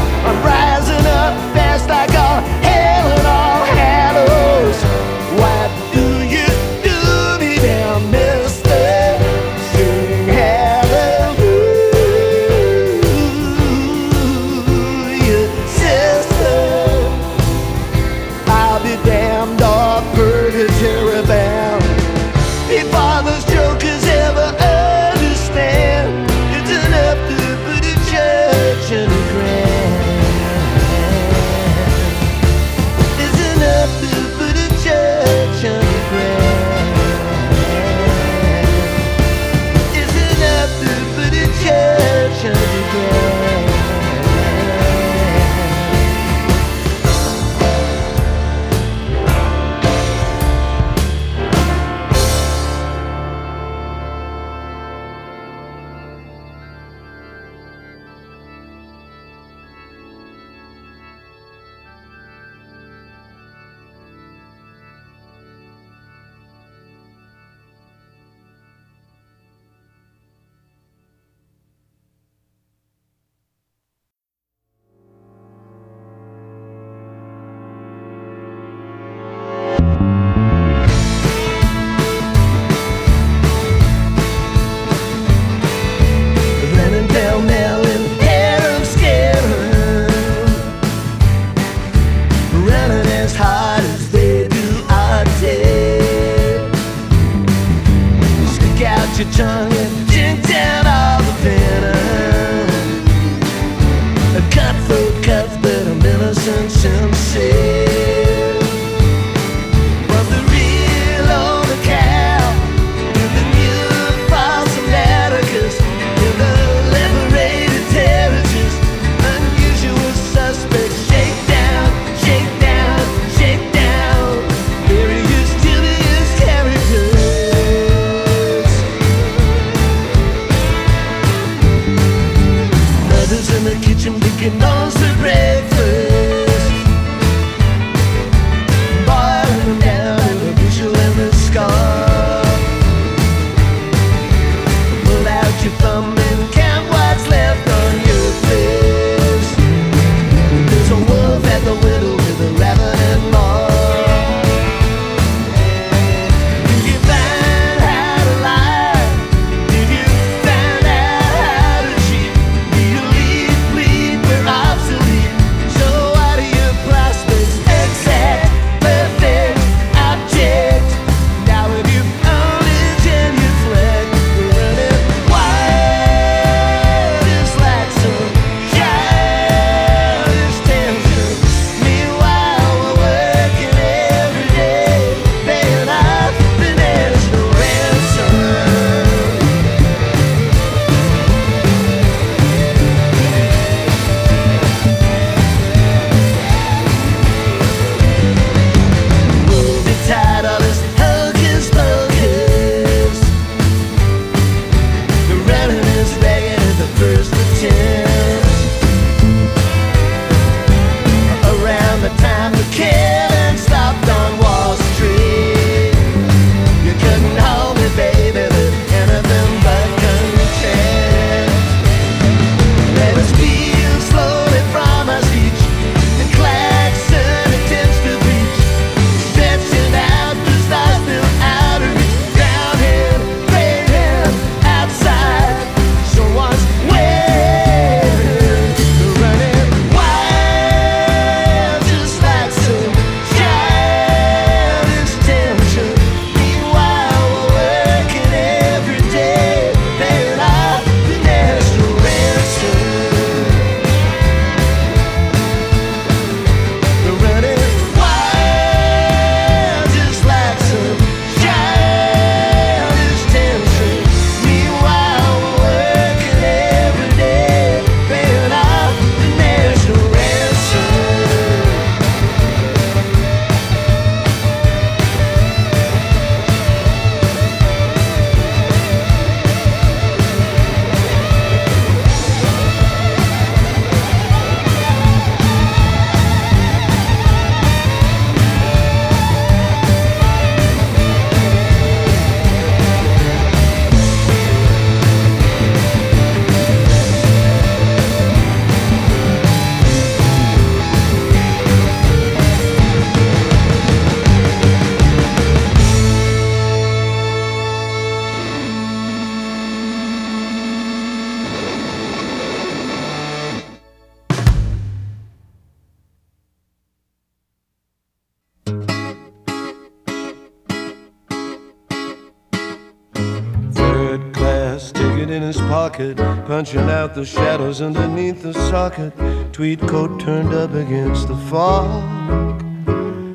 In his pocket, punching out the shadows underneath the socket. Tweed coat turned up against the fog.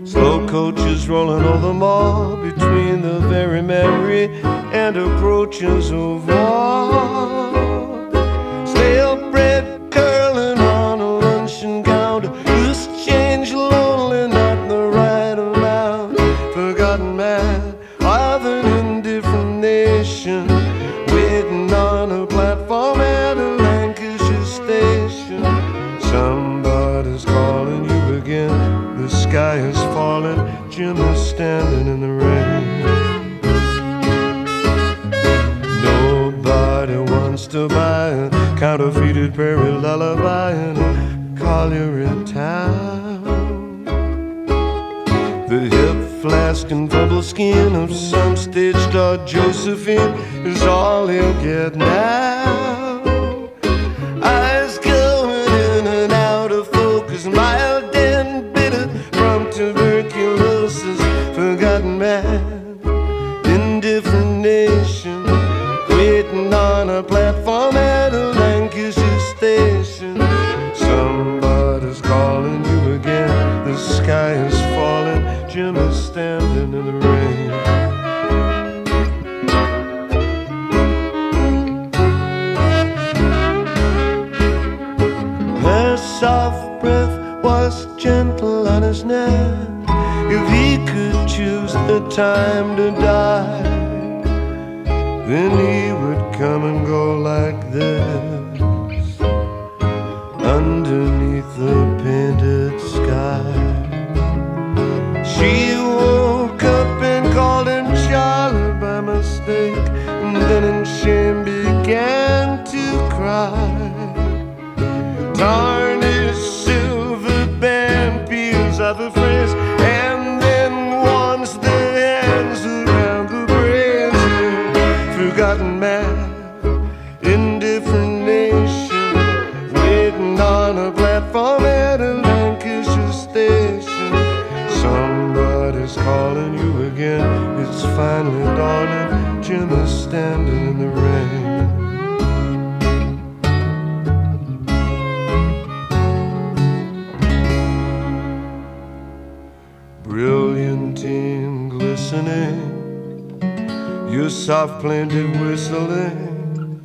Slow coaches rolling over the mall between the very merry and approaches of war. Counterfeited prairie lullaby in a Colliery town. The hip flask and bubble skin of some stage star Josephine is all he'll get now. Time to die, then he would come and go like this soft plaintive whistling,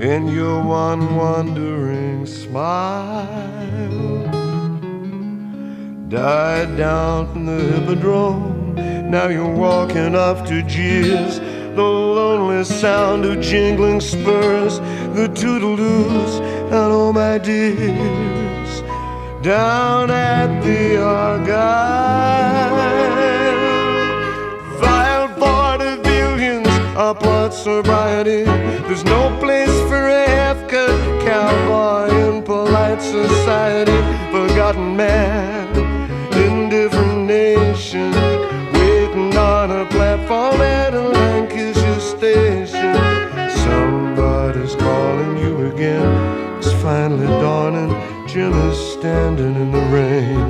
and your one wandering smile died down from the hippodrome. Now you're walking off to Gears, the lonely sound of jingling spurs, the toodle-doos, and oh my dears down at the Argyle. Are sobriety. There's no place for a half-cut cowboy in polite society. Forgotten man, indifferent nation, waiting on a platform at a Lancashire station. Somebody's calling you again. It's finally dawning. Jim is standing in the rain.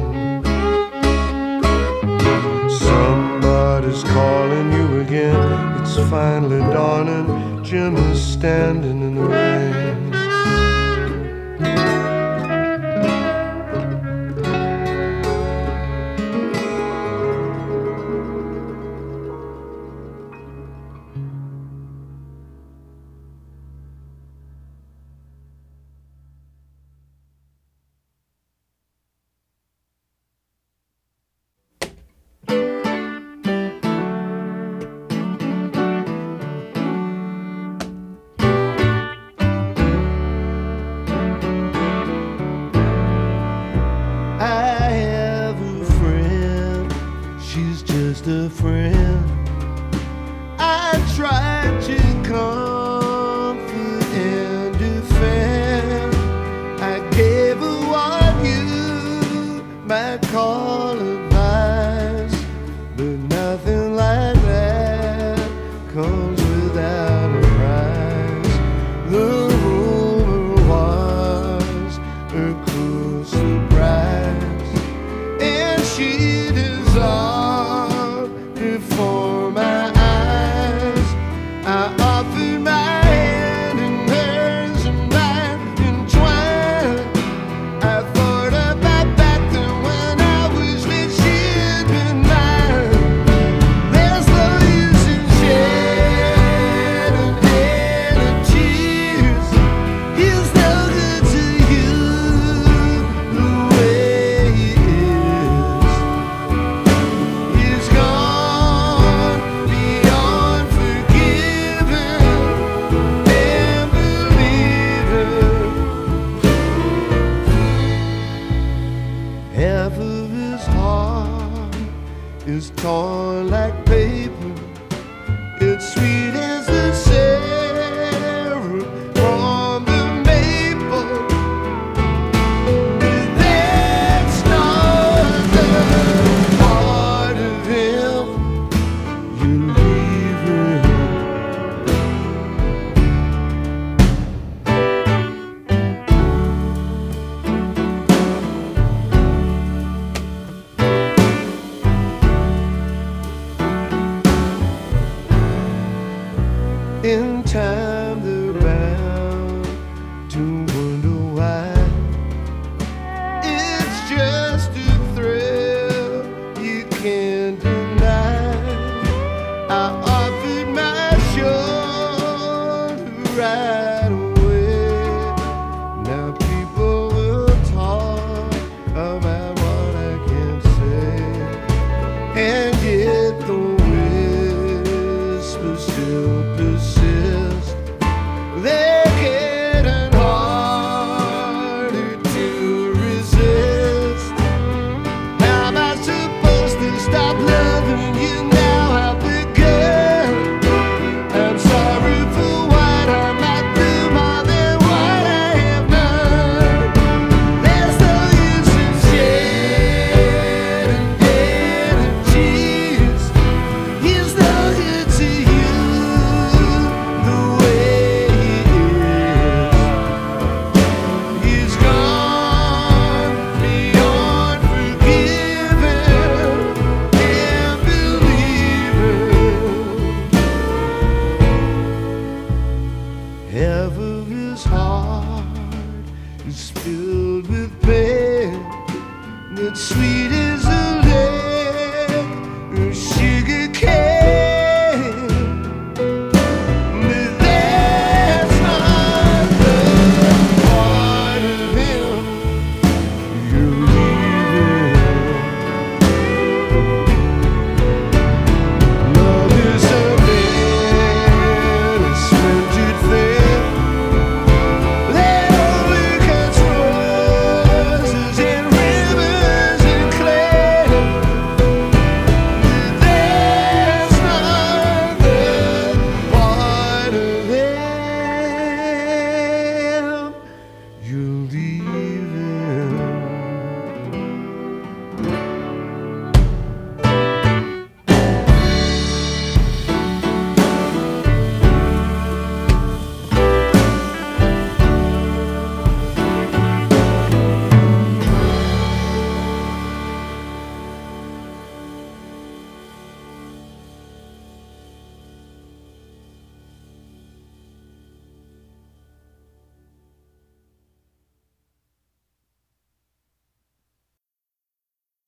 Somebody's calling you again. Finally dawning. Jim is standing in the rain. She's just a friend. I try to comfort and defend. I gave her what you might call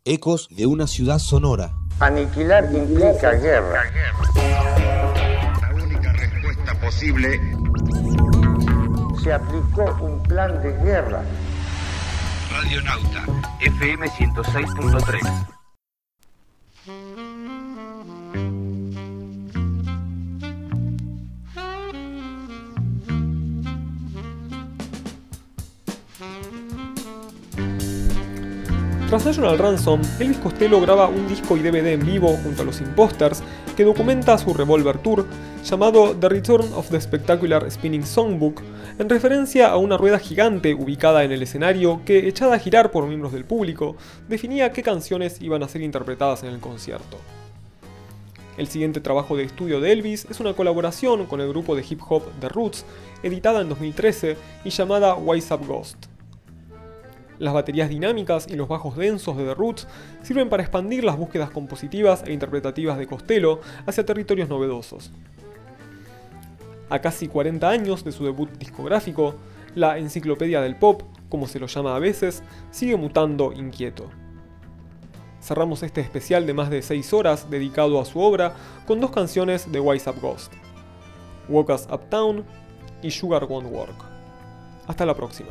Ecos de una ciudad sonora. Aniquilar implica guerra. La única respuesta posible Se aplicó un plan de guerra. Radionauta, FM 106.3. Tras National Ransom, Elvis Costello graba un disco y DVD en vivo junto a los Imposters que documenta su Revolver Tour llamado The Return of the Spectacular Spinning Songbook, en referencia a una rueda gigante ubicada en el escenario que, echada a girar por miembros del público, definía qué canciones iban a ser interpretadas en el concierto. El siguiente trabajo de estudio de Elvis es una colaboración con el grupo de hip hop The Roots, editada en 2013 y llamada Wise Up Ghost. Las baterías dinámicas y los bajos densos de The Roots sirven para expandir las búsquedas compositivas e interpretativas de Costello hacia territorios novedosos. A casi 40 años de su debut discográfico, la Enciclopedia del Pop, como se lo llama a veces, sigue mutando inquieto. Cerramos este especial de más de 6 horas dedicado a su obra con dos canciones de Wise Up Ghost, Walk Us Uptown y Sugar Won't Work. Hasta la próxima.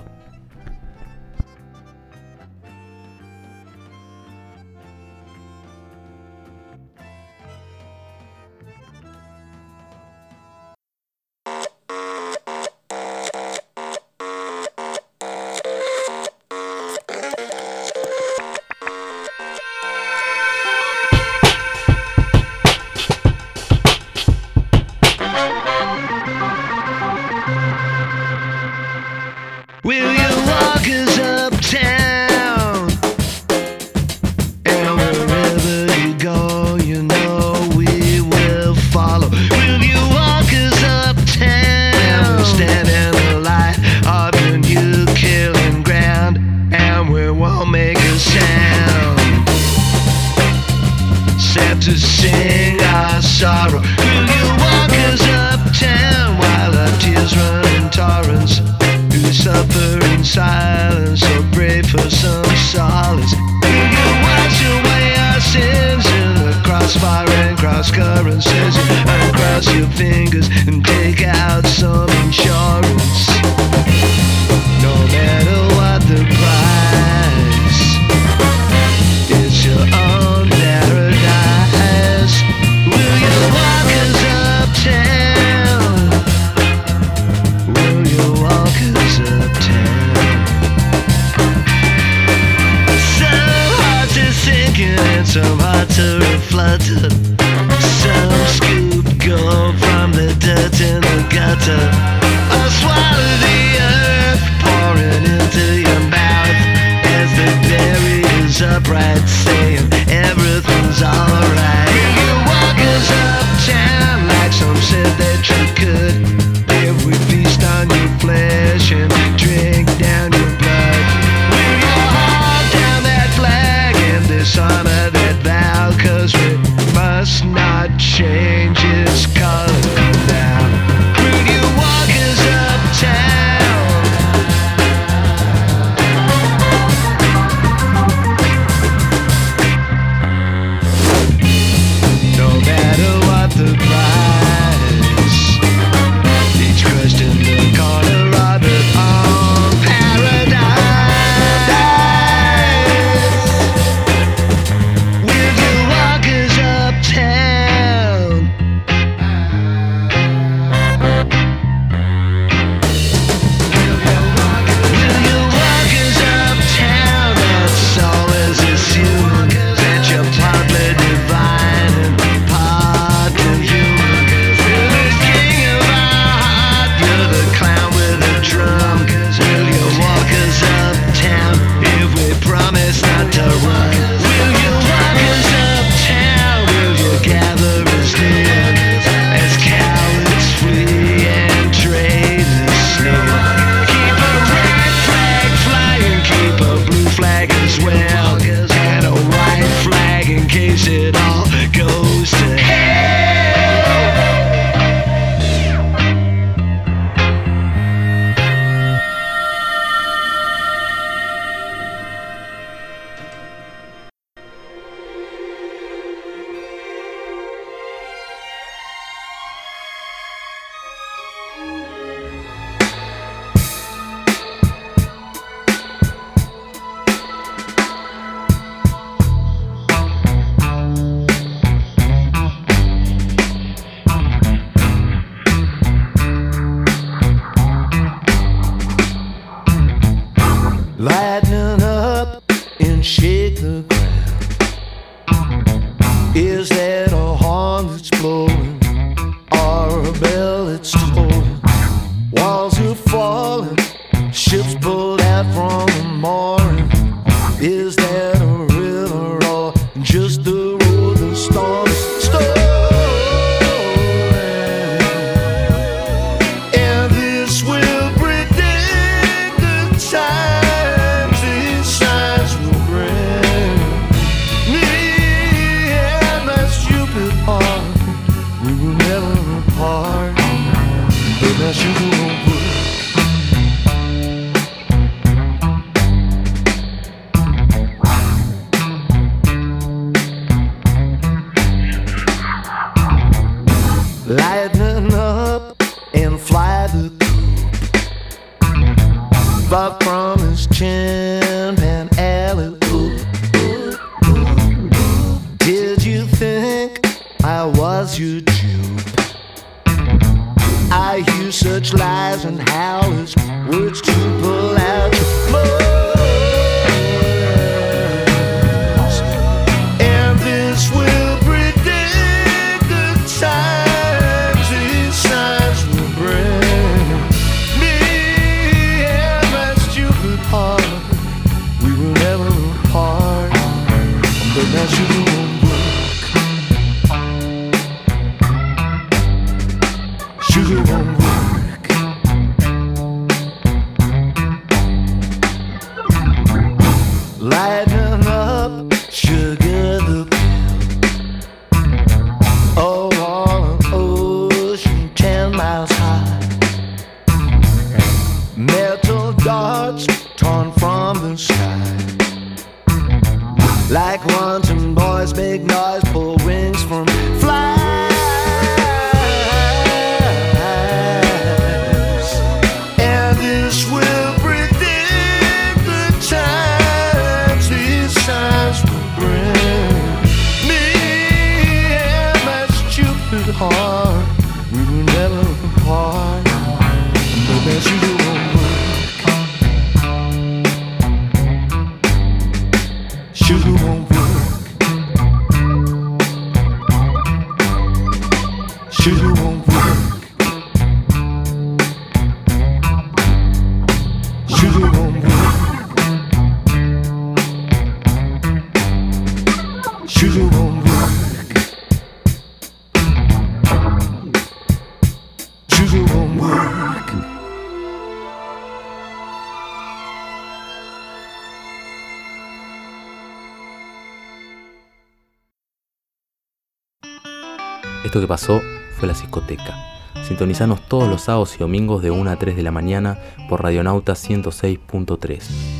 bonito que pasó fue la psicoteca. Sintonizanos todos los sábados y domingos de 1 a 3 de la mañana por Radionauta 106.3.